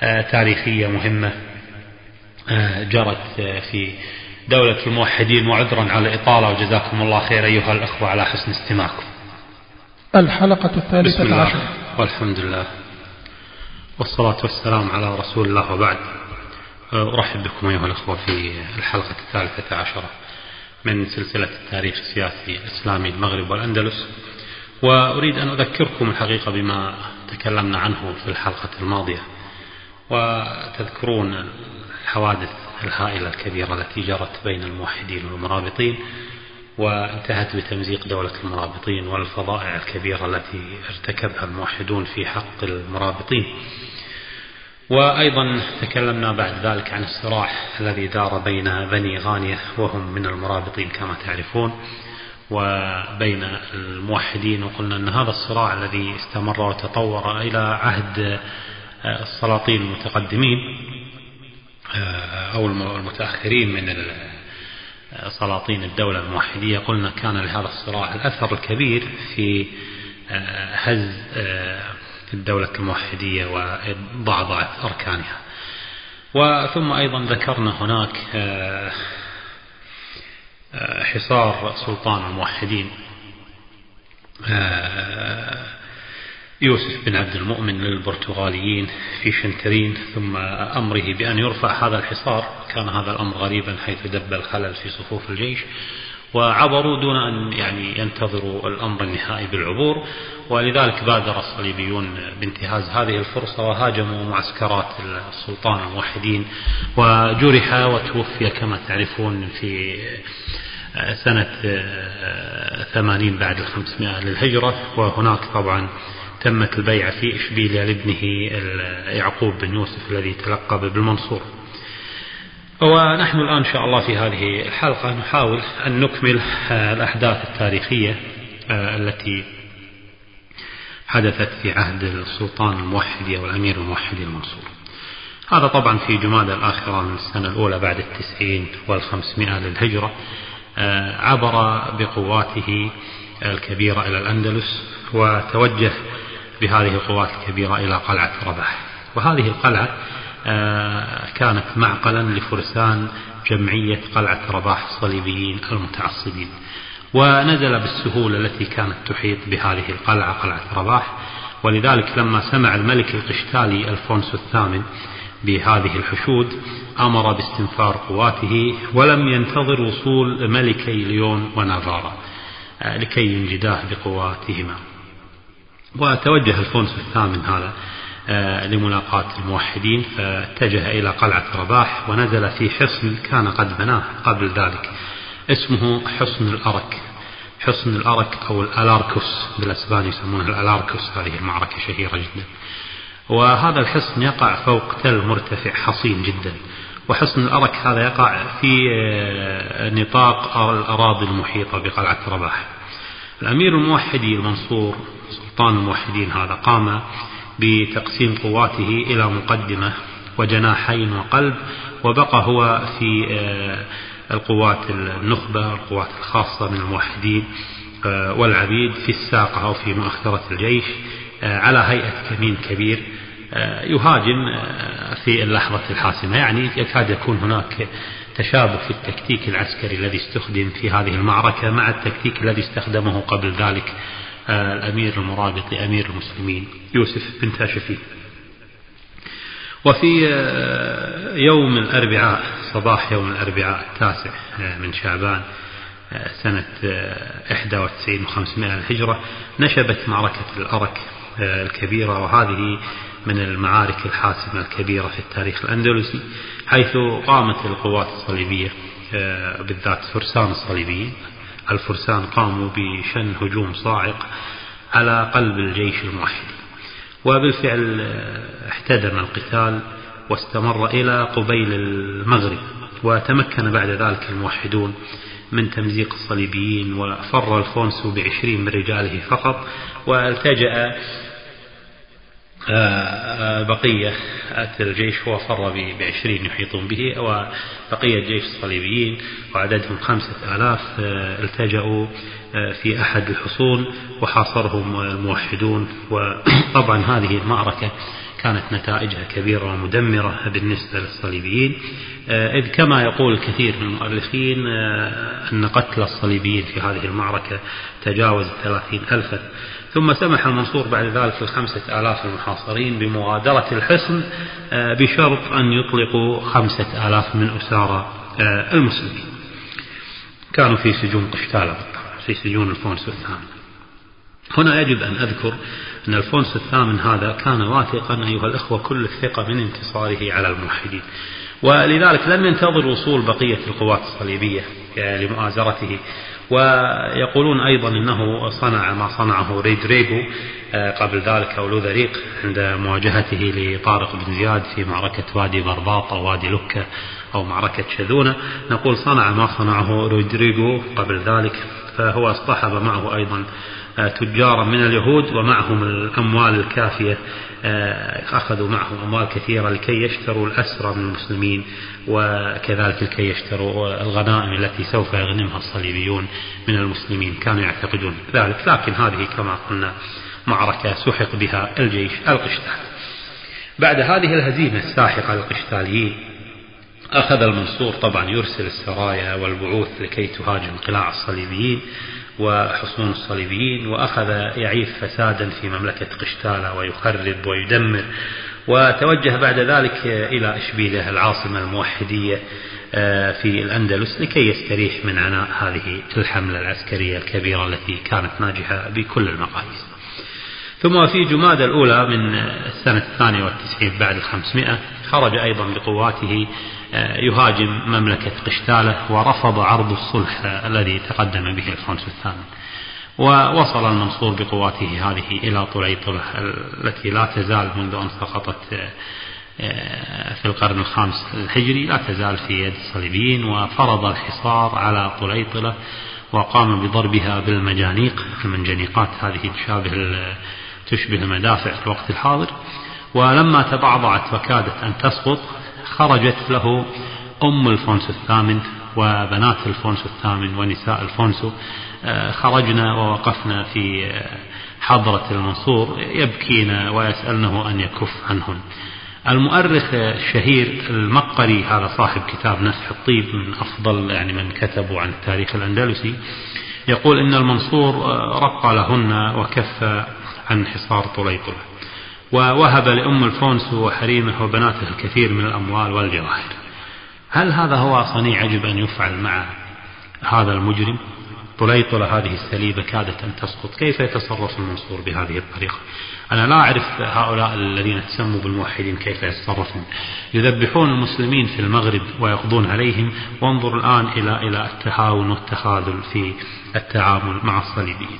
آه، تاريخية مهمة آه، جرت آه، في دولة الموحدين. وعذرا على الإطالة وجزاكم الله خير أيها الأخوة على حسن استماعكم. الحلقة الثالثة عشر والحمد لله. والصلاة والسلام على رسول الله وبعد. أرحب بكم أيها الأخوة في الحلقة الثالثة عشرة من سلسلة التاريخ السياسي الإسلامي المغرب والأندلس وأريد أن أذكركم الحقيقة بما تكلمنا عنه في الحلقة الماضية. وتذكرون الحوادث الهائلة الكبيرة التي جرت بين الموحدين والمرابطين وانتهت بتمزيق دولة المرابطين والفظائع الكبيرة التي ارتكبها الموحدون في حق المرابطين. وأيضا تكلمنا بعد ذلك عن الصراع الذي دار بين بني غانية وهم من المرابطين كما تعرفون وبين الموحدين. وقلنا أن هذا الصراع الذي استمر وتطور إلى عهد السلاطين المتقدمين آه، أو المتأخرين من سلاطين الدولة الموحدية. قلنا كان لهذا الصراع الأثر الكبير في آه، هز آه، الدولة الموحدية وضعضعة أركانها. وثم أيضا ذكرنا هناك حصار سلطان الموحدين يوسف بن عبد المؤمن للبرتغاليين في شنترين ثم أمره بأن يرفع هذا الحصار. كان هذا الأمر غريبا حيث دب الخلل في صفوف الجيش. وعبروا دون أن يعني ينتظروا الأمر النهائي بالعبور ولذلك بادر الصليبيون بانتهاز هذه الفرصة وهاجموا معسكرات السلطان الموحدين وجرح وتوفي كما تعرفون في سنة ثمانين بعد الخمسمائة للهجرة. وهناك طبعا تمت البيعة في إشبيليا لابنه يعقوب بن يوسف الذي تلقب بالمنصور. ونحن الآن إن شاء الله في هذه الحلقة نحاول أن نكمل الأحداث التاريخية التي حدثت في عهد السلطان الموحدي أو الأمير الموحدي المنصور. هذا طبعا في جماد الآخرة من السنة الأولى بعد التسعين والخمسمائة للهجرة عبر بقواته الكبيرة إلى الأندلس وتوجه بهذه القوات الكبيرة إلى قلعة رباح. وهذه القلعة كانت معقلا لفرسان جمعية قلعة رباح الصليبيين المتعصبين. ونزل بالسهولة التي كانت تحيط بهذه القلعة قلعة رباح. ولذلك لما سمع الملك القشتالي ألفونسو الثامن بهذه الحشود أمر باستنفار قواته ولم ينتظر وصول ملكي ليون ونافارا لكي ينجداه بقواتهما. وتوجه ألفونسو الثامن هذا لملاقاة الموحدين فاتجه إلى قلعة رباح ونزل في حصن كان قد بناه. قبل ذلك اسمه حصن الأرك. حصن الأرك أو الألاركوس بالأسبان يسمونها الألاركوس هذه المعركة شهيرة جدا. وهذا الحصن يقع فوق تل مرتفع حصين جدا. وحصن الأرك هذا يقع في نطاق الأراضي المحيطة بقلعة رباح. الأمير الموحدي المنصور سلطان الموحدين هذا قام بتقسيم قواته إلى مقدمة وجناحين وقلب وبقى هو في القوات النخبة القوات الخاصة من الموحدين والعبيد في الساقة أو في مؤخرة الجيش على هيئة كمين كبير يهاجم في اللحظة الحاسمة. يعني يكاد يكون هناك تشابه في التكتيك العسكري الذي استخدم في هذه المعركة مع التكتيك الذي استخدمه قبل ذلك الأمير المرابط لأمير المسلمين يوسف بن تاشفين. وفي يوم الأربعاء صباح يوم الأربعاء التاسع من شعبان سنة 91 و500 الهجرة نشبت معركة الأرك الكبيرة وهذه من المعارك الحاسمة الكبيرة في التاريخ الأندلسي حيث قامت القوات الصليبية بالذات فرسان الصليبيين الفرسان قاموا بشن هجوم صاعق على قلب الجيش الموحد وبالفعل احتدم القتال واستمر إلى قبيل المغرب وتمكن بعد ذلك الموحدون من تمزيق الصليبيين وفر الفونسو بعشرين من رجاله فقط والتجأ بقية الجيش هو فر بعشرين يحيطون به وبقية جيش الصليبيين وعددهم خمسة آلاف التجأوا في أحد الحصون وحاصرهم الموحدون. وطبعا هذه المعركة كانت نتائجها كبيرة ومدمرة بالنسبة للصليبيين. إذ كما يقول الكثير من المؤرخين أن قتل الصليبيين في هذه المعركة تجاوز ثلاثين ألفا. ثم سمح المنصور بعد ذلك للخمسة آلاف المحاصرين بمغادرة الحصن بشرط أن يطلقوا خمسة آلاف من أسارى المسلمين. كانوا في سجون قشتالة في سجون الفونس الثامن. هنا يجب أن أذكر أن الفونس الثامن هذا كان واثقا أيها الأخوة كل الثقة من انتصاره على الموحدين. ولذلك لم ينتظر وصول بقية القوات الصليبية لمؤازرته. ويقولون أيضا أنه صنع ما صنعه ريدريغو قبل ذلك أو لوذريق عند مواجهته لطارق بن زياد في معركة وادي برباط أو وادي لكة أو معركة شذونة نقول صنع ما صنعه رودريغو قبل ذلك فهو اصطحب معه أيضا تجارا من اليهود ومعهم الأموال الكافية أخذوا معهم أموال كثيرة لكي يشتروا الأسرى من المسلمين وكذلك لكي يشتروا الغنائم التي سوف يغنمها الصليبيون من المسلمين كانوا يعتقدون ذلك. لكن هذه كما قلنا معركة سحق بها الجيش القشتالي. بعد هذه الهزيمة الساحقة للقشتاليين أخذ المنصور طبعا يرسل السرايا والبعوث لكي تهاجم قلاع الصليبيين. وحصون الصليبيين وأخذ يعيث فسادا في مملكة قشتالة ويخرب ويدمر وتوجه بعد ذلك إلى إشبيلية العاصمة الموحدية آه، في الأندلس لكي يستريح من عناء هذه الحملة العسكرية الكبيرة التي كانت ناجحة بكل المقاييس. ثم في جماد الأولى من السنة الثانية والتسعين بعد الخمسمائة خرج أيضا بقواته يهاجم مملكة قشتالة ورفض عرض الصلح الذي تقدم به الفونس الثامن. ووصل المنصور بقواته هذه إلى طليطلة التي لا تزال منذ أن سقطت آه، في القرن الخامس الهجري لا تزال في يد الصليبيين وفرض الحصار على طليطلة وقام بضربها بالمجانيق المنجنيقات هذه تشابه تشبه المدافع في الوقت الحاضر. ولما تبعضعت وكادت أن تسقط خرجت له أم الفونسو الثامن وبنات الفونسو الثامن ونساء الفونسو آه، خرجن ووقفن في آه، حضرة المنصور يبكين ويسألنه أن يكف عنهن المؤرخ الشهير المقري هذا صاحب كتاب نفح الطيب من أفضل يعني من كتبوا عن التاريخ الأندلسي يقول إن المنصور آه، رق لهن وكف عن حصار طليطلة. ووهب لأم الفونس وحريمه وبناته الكثير من الأموال والجواهر. هل هذا هو صنيع يجب أن يفعل مع هذا المجرم؟ طليطلة هذه السليبة كادت أن تسقط. كيف يتصرف المنصور بهذه الطريقة؟ أنا لا أعرف هؤلاء الذين تسموا بالموحدين كيف يتصرفون. يذبحون المسلمين في المغرب ويقضون عليهم. وانظر الآن إلى إلى التهاون والتخاذل في التعامل مع الصليبيين.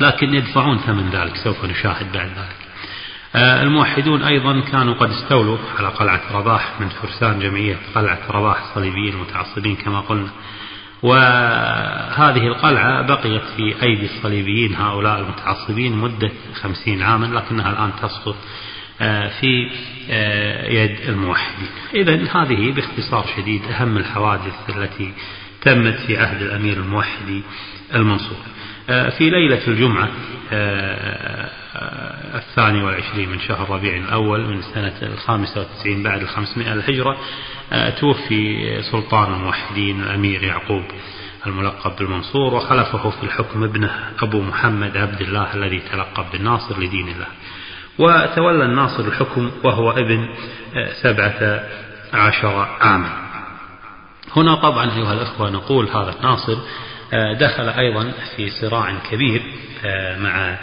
لكن يدفعون ثمن ذلك. سوف نشاهد بعد ذلك. الموحدون أيضا كانوا قد استولوا على قلعة رباح من فرسان جمعية قلعة رباح الصليبيين المتعصبين كما قلنا. وهذه القلعة بقيت في أيدي الصليبيين هؤلاء المتعصبين مدة خمسين عاما لكنها الآن تسقط آه، في آه، يد الموحدين. إذا هذه باختصار شديد أهم الحوادث التي تمت في عهد الأمير الموحدي المنصور. آه، في ليلة الجمعة آه، آه، الثاني والعشرين من شهر ربيع الأول من سنة الخامسة والتسعين بعد الخمسمائة الهجرة توفي سلطان الموحدين الأمير يعقوب الملقب بالمنصور وخلفه في الحكم ابنه أبو محمد عبد الله الذي تلقب بالناصر لدين الله. وتولى الناصر الحكم وهو ابن سبعة عشر عاما. هنا طبعا أيها الأخوة نقول هذا الناصر آه، دخل أيضا في صراع كبير آه، مع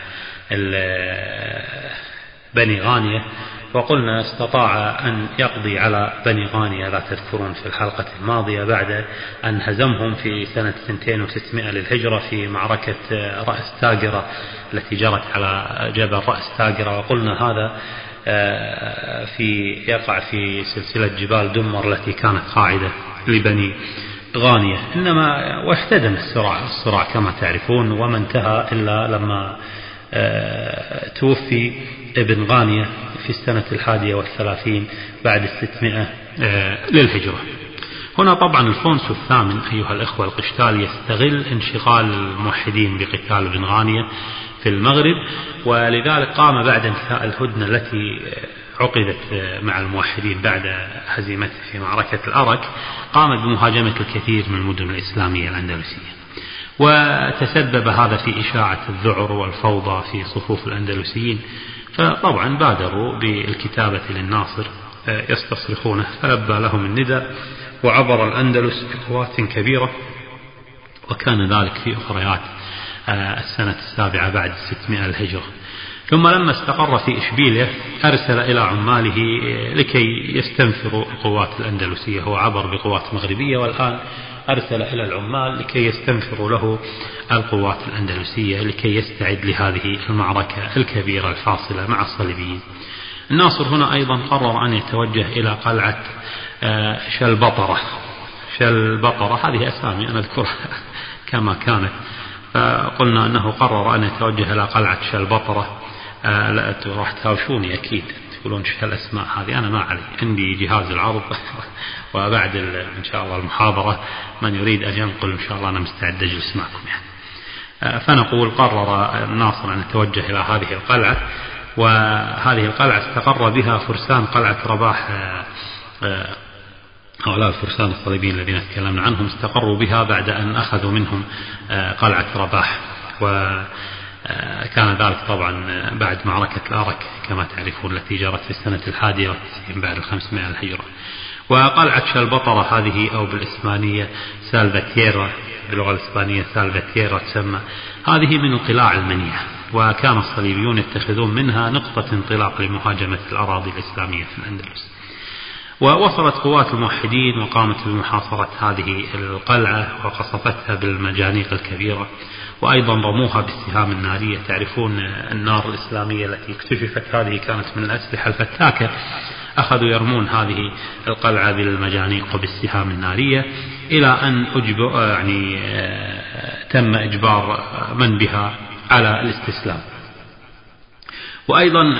بني غانية وقلنا استطاع أن يقضي على بني غانية لا تذكرون في الحلقة الماضية بعد أن هزمهم في سنة 2600 للهجرة في معركة آه، رأس تاجرة التي جرت على جبل رأس تاجرة وقلنا هذا في يقع في سلسلة جبال دمر التي كانت قاعدة لبني غانية. إنما واحتدم الصراع الصراع كما تعرفون وما انتهى إلا لما آه، توفي ابن غانية في السنة الحادية والثلاثين بعد الستمائة آه، للهجرة. هنا طبعا الفونسو الثامن أيها الإخوة القشتال يستغل انشغال الموحدين بقتال ابن غانية في المغرب ولذلك قام بعد انتهاء الهدنة التي عقدت مع الموحدين بعد هزيمته في معركة الأرك قامت بمهاجمة الكثير من المدن الإسلامية الأندلسية. وتسبب هذا في إشاعة الذعر والفوضى في صفوف الأندلسيين. فطبعا بادروا بالكتابة للناصر يستصرخونه. فلبى لهم الندى وعبر الأندلس بقوات كبيرة. وكان ذلك في أخريات السنة السابعة بعد الستمائة الهجرة. ثم لما استقر في إشبيلية أرسل إلى عماله لكي يستنفروا القوات الأندلسية. هو عبر بقوات مغربية والآن أرسل إلى العمال لكي يستنفروا له القوات الأندلسية لكي يستعد لهذه المعركة الكبيرة الفاصلة مع الصليبيين. الناصر هنا أيضا قرر أن يتوجه إلى قلعة آه، شلبطرة. شلبطرة هذه أسامي أنا أذكرها <laughs> كما كانت. فقلنا أنه قرر أن يتوجه إلى قلعة شلبطرة. آه لا راح تهاوشوني أكيد. تقولون شو هالأسماء هذه؟ أنا ما علي. عندي جهاز العرض <laughs> وبعد إن شاء الله المحاضرة. من يريد أن ينقل إن شاء الله أنا مستعد أجلس معكم يعني. آه فنقول قرر الناصر أن يتوجه إلى هذه القلعة. وهذه القلعة استقر بها فرسان قلعة رباح آه، آه، هؤلاء الفرسان الصليبيين الذين تكلمنا عنهم استقروا بها بعد أن أخذوا منهم آه، قلعة رباح. وكان ذلك طبعا بعد معركة الأرك كما تعرفون التي جرت في السنة الحادية والتسعين بعد الخمسمائة الهجرة. وقلعة شلبطرة هذه أو بالإسبانية سالفاتيرا باللغة الإسبانية سالفاتيرا تسمى هذه من القلاع المنيعة وكان الصليبيون يتخذون منها نقطة انطلاق لمهاجمة الأراضي الإسلامية في الأندلس. ووصلت قوات الموحدين وقامت بمحاصرة هذه القلعة وقصفتها بالمجانيق الكبيرة. وأيضا رموها بالسهام النارية. تعرفون النار الإسلامية التي اكتشفت هذه كانت من الأسلحة الفتاكة. أخذوا يرمون هذه القلعة بالمجانيق وبالسهام النارية إلى أن أجبر يعني تم إجبار من بها على الاستسلام. وأيضا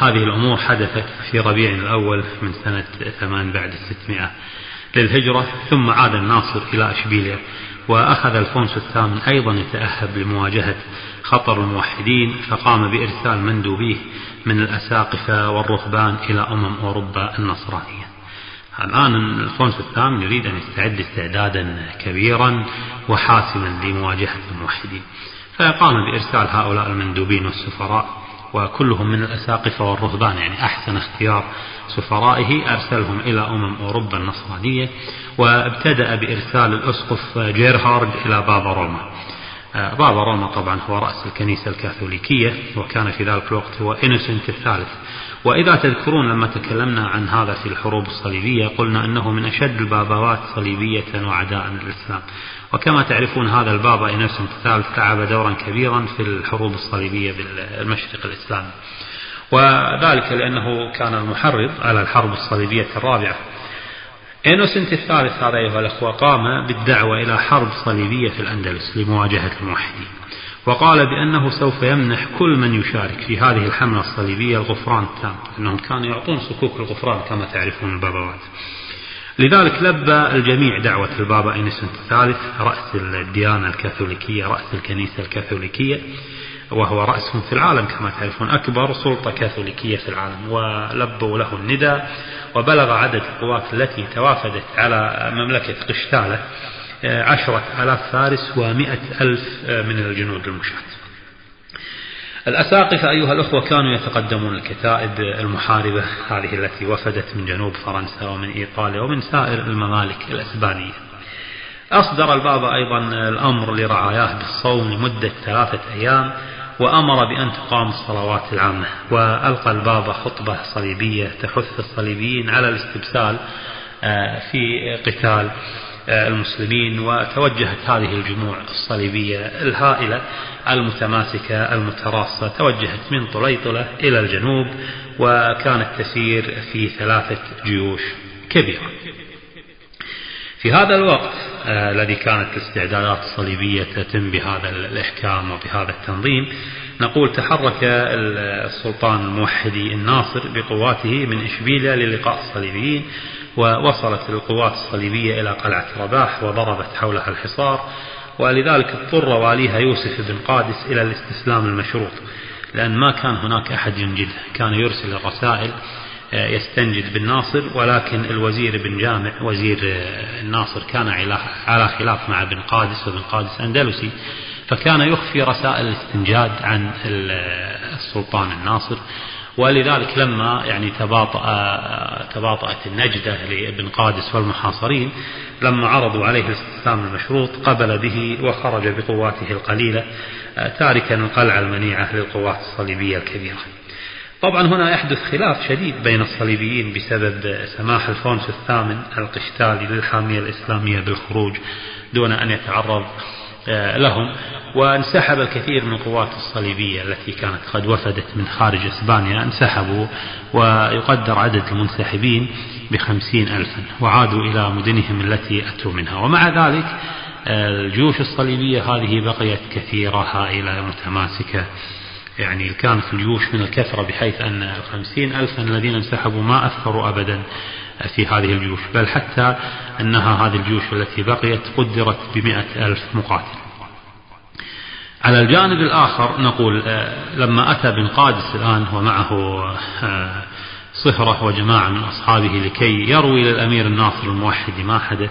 هذه الأمور حدثت في ربيع الأول من سنة ثمان بعد الستمائة للهجرة ثم عاد الناصر إلى أشبيليا وأخذ الفونسو الثامن أيضا يتأهب لمواجهة خطر الموحدين فقام بإرسال مندوبيه من الأساقفة والرهبان إلى أمم أوروبا النصرانية. الآن الفونسو الثامن يريد أن يستعد استعدادا كبيرا وحاسما لمواجهة الموحدين. فقام بإرسال هؤلاء المندوبين والسفراء وكلهم من الأساقفة والرهبان يعني أحسن اختيار سفرائه. أرسلهم إلى أمم أوروبا النصرانية وابتدأ بإرسال الأسقف جيرهارد إلى بابا روما. آه، بابا روما طبعا هو رأس الكنيسة الكاثوليكية وكان في ذلك الوقت هو إنوسنت الثالث. وإذا تذكرون لما تكلمنا عن هذا في الحروب الصليبية قلنا أنه من أشد البابوات صليبية وعداء للإسلام. وكما تعرفون هذا البابا إنسنت الثالث لعب دورا كبيرا في الحروب الصليبية بالمشرق الإسلامي. وذلك لأنه كان المحرض على الحرب الصليبية الرابعة. إنوسنت الثالث هذا أيها الأخوة قام بالدعوة إلى حرب صليبية في الأندلس لمواجهة الموحدين. وقال بأنه سوف يمنح كل من يشارك في هذه الحملة الصليبية الغفران التام أنهم كانوا يعطون صكوك الغفران كما تعرفون البابوات. لذلك لبى الجميع دعوة البابا إنسنت الثالث رأس الديانة الكاثوليكية رأس الكنيسة الكاثوليكية وهو رأسهم في العالم كما تعرفون أكبر سلطة كاثوليكية في العالم ولبوا له النداء وبلغ عدد القوات التي توافدت على مملكة قشتالة عشرة ألاف فارس ومئة ألف من الجنود المشاة. الأساقفة أيها الأخوة كانوا يتقدمون الكتائب المحاربة هذه التي وفدت من جنوب فرنسا ومن إيطاليا ومن سائر الممالك الأسبانية. أصدر البابا أيضا الأمر لرعاياه بالصوم لمدة ثلاثة أيام وأمر بأن تقام الصلوات العامة وألقى البابا خطبة صليبية تحث الصليبيين على الاستبسال آه، في قتال المسلمين وتوجهت هذه الجموع الصليبية الهائلة المتماسكة المتراصة توجهت من طليطلة إلى الجنوب وكانت تسير في ثلاثة جيوش كبيرة. في هذا الوقت آه الذي كانت الاستعدادات الصليبية تتم بهذا الإحكام وبهذا التنظيم نقول تحرك السلطان الموحدي الناصر بقواته من إشبيليا للقاء الصليبيين ووصلت القوات الصليبية إلى قلعة رباح وضربت حولها الحصار ولذلك اضطر واليها يوسف بن قادس إلى الاستسلام المشروط لأن ما كان هناك أحد ينجده كان يرسل الرسائل آه، يستنجد بالناصر ولكن الوزير بن جامع وزير آه، الناصر كان على خلاف مع بن قادس وبن قادس أندلسي فكان يخفي رسائل الاستنجاد عن آه، السلطان الناصر ولذلك لما يعني تباطأ تباطأت النجدة لابن قادس والمحاصرين لما عرضوا عليه الاستسلام المشروط قبل به وخرج بقواته القليلة تاركا القلعة المنيعة للقوات الصليبية الكبيرة. طبعا هنا يحدث خلاف شديد بين الصليبيين بسبب سماح الفونس الثامن القشتالي للحامية الإسلامية بالخروج دون أن يتعرض آه، لهم. وانسحب الكثير من القوات الصليبية التي كانت قد وفدت من خارج إسبانيا انسحبوا ويقدر عدد المنسحبين بخمسين ألفا وعادوا إلى مدنهم التي أتوا منها. ومع ذلك الجيوش الصليبية هذه بقيت كثيرة هائلة متماسكة. يعني كانت الجيوش من الكثرة بحيث أن الخمسين ألفا الذين انسحبوا ما أثروا أبدا في هذه الجيوش بل حتى أنها هذه الجيوش التي بقيت قدرت بمئة ألف مقاتل. على الجانب الآخر نقول آه، لما أتى بن قادس الآن ومعه آه، صهرة وجماعة من أصحابه لكي يروي للأمير الناصر الموحد ما حدث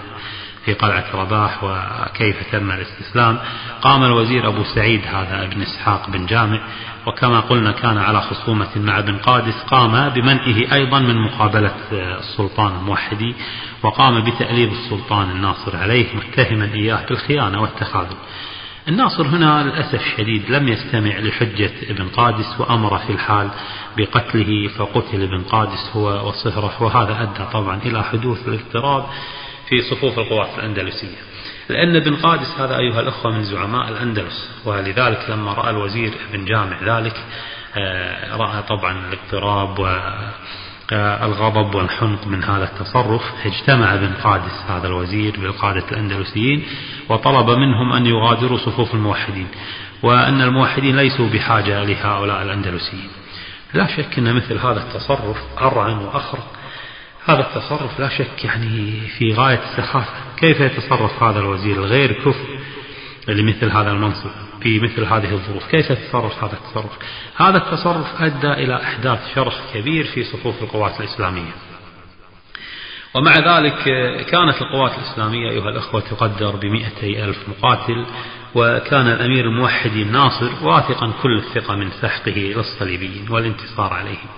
في قلعة رباح وكيف تم الاستسلام. قام الوزير أبو سعيد هذا ابن إسحاق بن جامع وكما قلنا كان على خصومة مع ابن قادس قام بمنئه أيضا من مقابلة السلطان الموحدي وقام بتأليب السلطان الناصر عليه متهما إياه بالخيانة والتخاذل. الناصر هنا للأسف الشديد لم يستمع لحجة ابن قادس وأمر في الحال بقتله فقتل ابن قادس هو وصهره وهذا أدى طبعا إلى حدوث الاضطراب في صفوف القوات الأندلسية. لأن ابن قادس هذا أيها الأخوة من زعماء الأندلس ولذلك لما رأى الوزير ابن جامع ذلك آه، رأى طبعا الاضطراب والغضب والحنق من هذا التصرف. اجتمع ابن قادس هذا الوزير بالقادة الأندلسيين وطلب منهم أن يغادروا صفوف الموحدين وأن الموحدين ليسوا بحاجة لهؤلاء الأندلسيين. لا شك أن مثل هذا التصرف أرعن وأخرق هذا التصرف لا شك يعني في غاية السخافة. كيف يتصرف هذا الوزير الغير كفء لمثل هذا المنصب؟ في مثل هذه الظروف. كيف يتصرف هذا التصرف؟ هذا التصرف أدى إلى إحداث شرخ كبير في صفوف القوات الإسلامية. ومع ذلك كانت القوات الإسلامية أيها الأخوة تقدر بمئتي ألف مقاتل وكان الأمير الموحدي الناصر واثقا كل الثقة من سحقه للصليبيين والانتصار عليهم.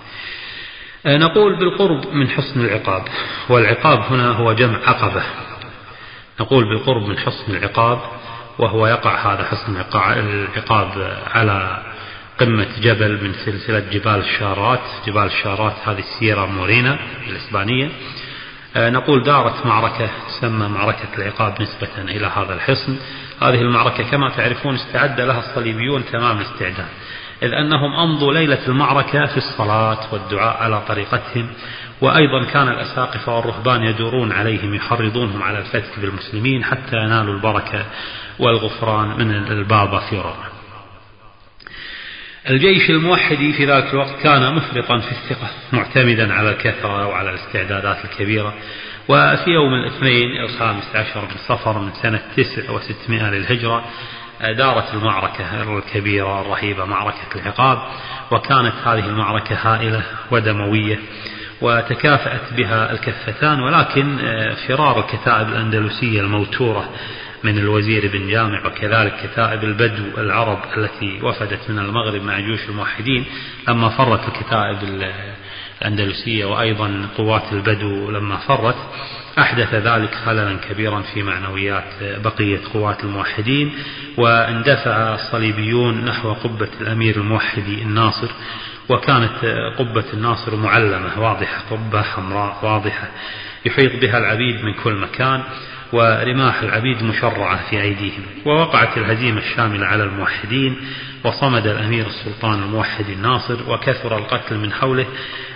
نقول بالقرب من حصن العقاب والعقاب هنا هو جمع عقبة. نقول بالقرب من حصن العقاب وهو يقع هذا حصن العقاب على قمة جبل من سلسلة جبال الشارات جبال الشارات هذه السيرة مورينا الإسبانية. آه، نقول دارت معركة تسمى معركة العقاب نسبة إلى هذا الحصن. هذه المعركة كما تعرفون استعد لها الصليبيون تمام الاستعداد. إذ أنهم أمضوا ليلة المعركة في الصلاة والدعاء على طريقتهم. وأيضا كان الأساقفة والرهبان يدورون عليهم يحرضونهم على الفتك بالمسلمين حتى ينالوا البركة والغفران من البابا في روما الجيش الموحدي في ذلك الوقت كان مفرطا في الثقة معتمدا على الكثرة وعلى الاستعدادات الكبيرة. وفي يوم الاثنين الخامس عشر من صفر من سنة تسع وستمائة للهجرة دارت المعركة الكبيرة الرهيبة معركة العقاب. وكانت هذه المعركة هائلة ودموية. وتكافأت بها الكفتان ولكن آه، فرار الكتائب الأندلسية الموتورة من الوزير بن جامع وكذلك كتائب البدو العرب التي وفدت من المغرب مع جيوش الموحدين لما فرت الكتائب الأندلسية وأيضا قوات البدو لما فرت أحدث ذلك خللا كبيرا في معنويات بقية قوات الموحدين واندفع الصليبيون نحو قبة الأمير الموحدي الناصر وكانت قبة الناصر معلمة واضحة قبة حمراء واضحة. يحيط بها العبيد من كل مكان ورماح العبيد مشرعة في أيديهم. ووقعت الهزيمة الشاملة على الموحدين وصمد الأمير السلطان الموحد الناصر وكثر القتل من حوله.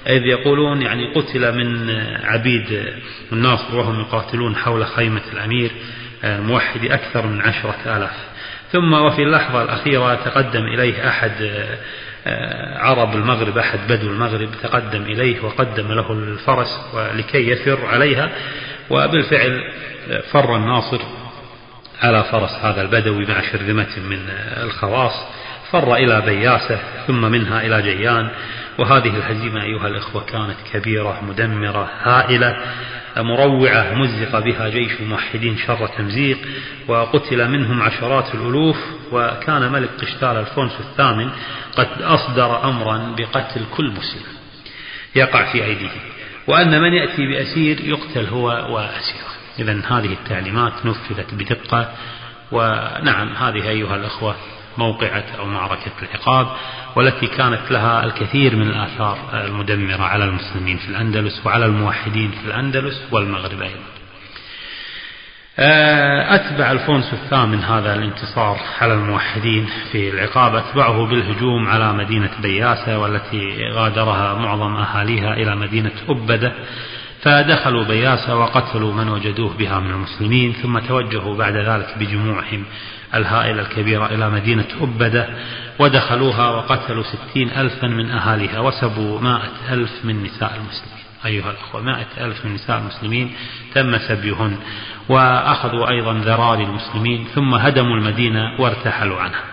إذ يقولون يعني قتل من عبيد الناصر وهم يقاتلون حول خيمة الأمير الموحد أكثر من عشرة آلاف. ثم وفي اللحظة الأخيرة تقدم إليه أحد عرب المغرب أحد بدو المغرب تقدم إليه وقدم له الفرس لكي يفر عليها وبالفعل فر الناصر على فرس هذا البدوي مع شرذمة من الخواص فر إلى بياسة ثم منها إلى جيان وهذه الهزيمة أيها الإخوة كانت كبيرة مدمرة هائلة مروعة مزق بها جيش الموحدين شر تمزيق وقتل منهم عشرات الألوف وكان ملك قشتال الفونس الثامن قد أصدر أمرا بقتل كل مسلم. يقع في أيديهم. وأن من يأتي بأسير يقتل هو وأسيره. إذا هذه التعليمات نفذت بدقة ونعم هذه أيها الأخوة موقعة أو معركة العقاب والتي كانت لها الكثير من الآثار المدمرة على المسلمين في الأندلس وعلى الموحدين في الأندلس والمغرب أيضا. آه، أتبع ألفونسو الثامن هذا الانتصار على الموحدين في العقاب. أتبعه بالهجوم على مدينة بياسة والتي غادرها معظم أهاليها إلى مدينة أبدة. فدخلوا بياسة وقتلوا من وجدوه بها من المسلمين ثم توجهوا بعد ذلك بجموعهم الهائلة الكبيرة إلى مدينة أبدة ودخلوها وقتلوا ستين ألفا من أهاليها وسبوا مائة ألف من نساء المسلمين. أيها الأخوة مائة ألف من نساء المسلمين تم سبيهن وأخذوا أيضا ذراري المسلمين ثم هدموا المدينة وارتحلوا عنها.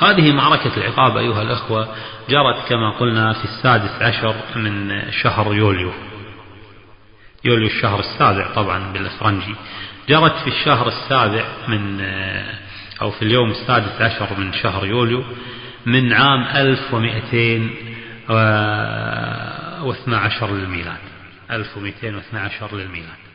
هذه معركة العقاب أيها الأخوة جرت كما قلنا في السادس عشر من شهر يوليو. يوليو الشهر السابع طبعا بالإفرنجي. جرت في الشهر السابع من أو في اليوم السادس عشر من شهر يوليو من عام 1212 للميلاد. 1212 للميلاد.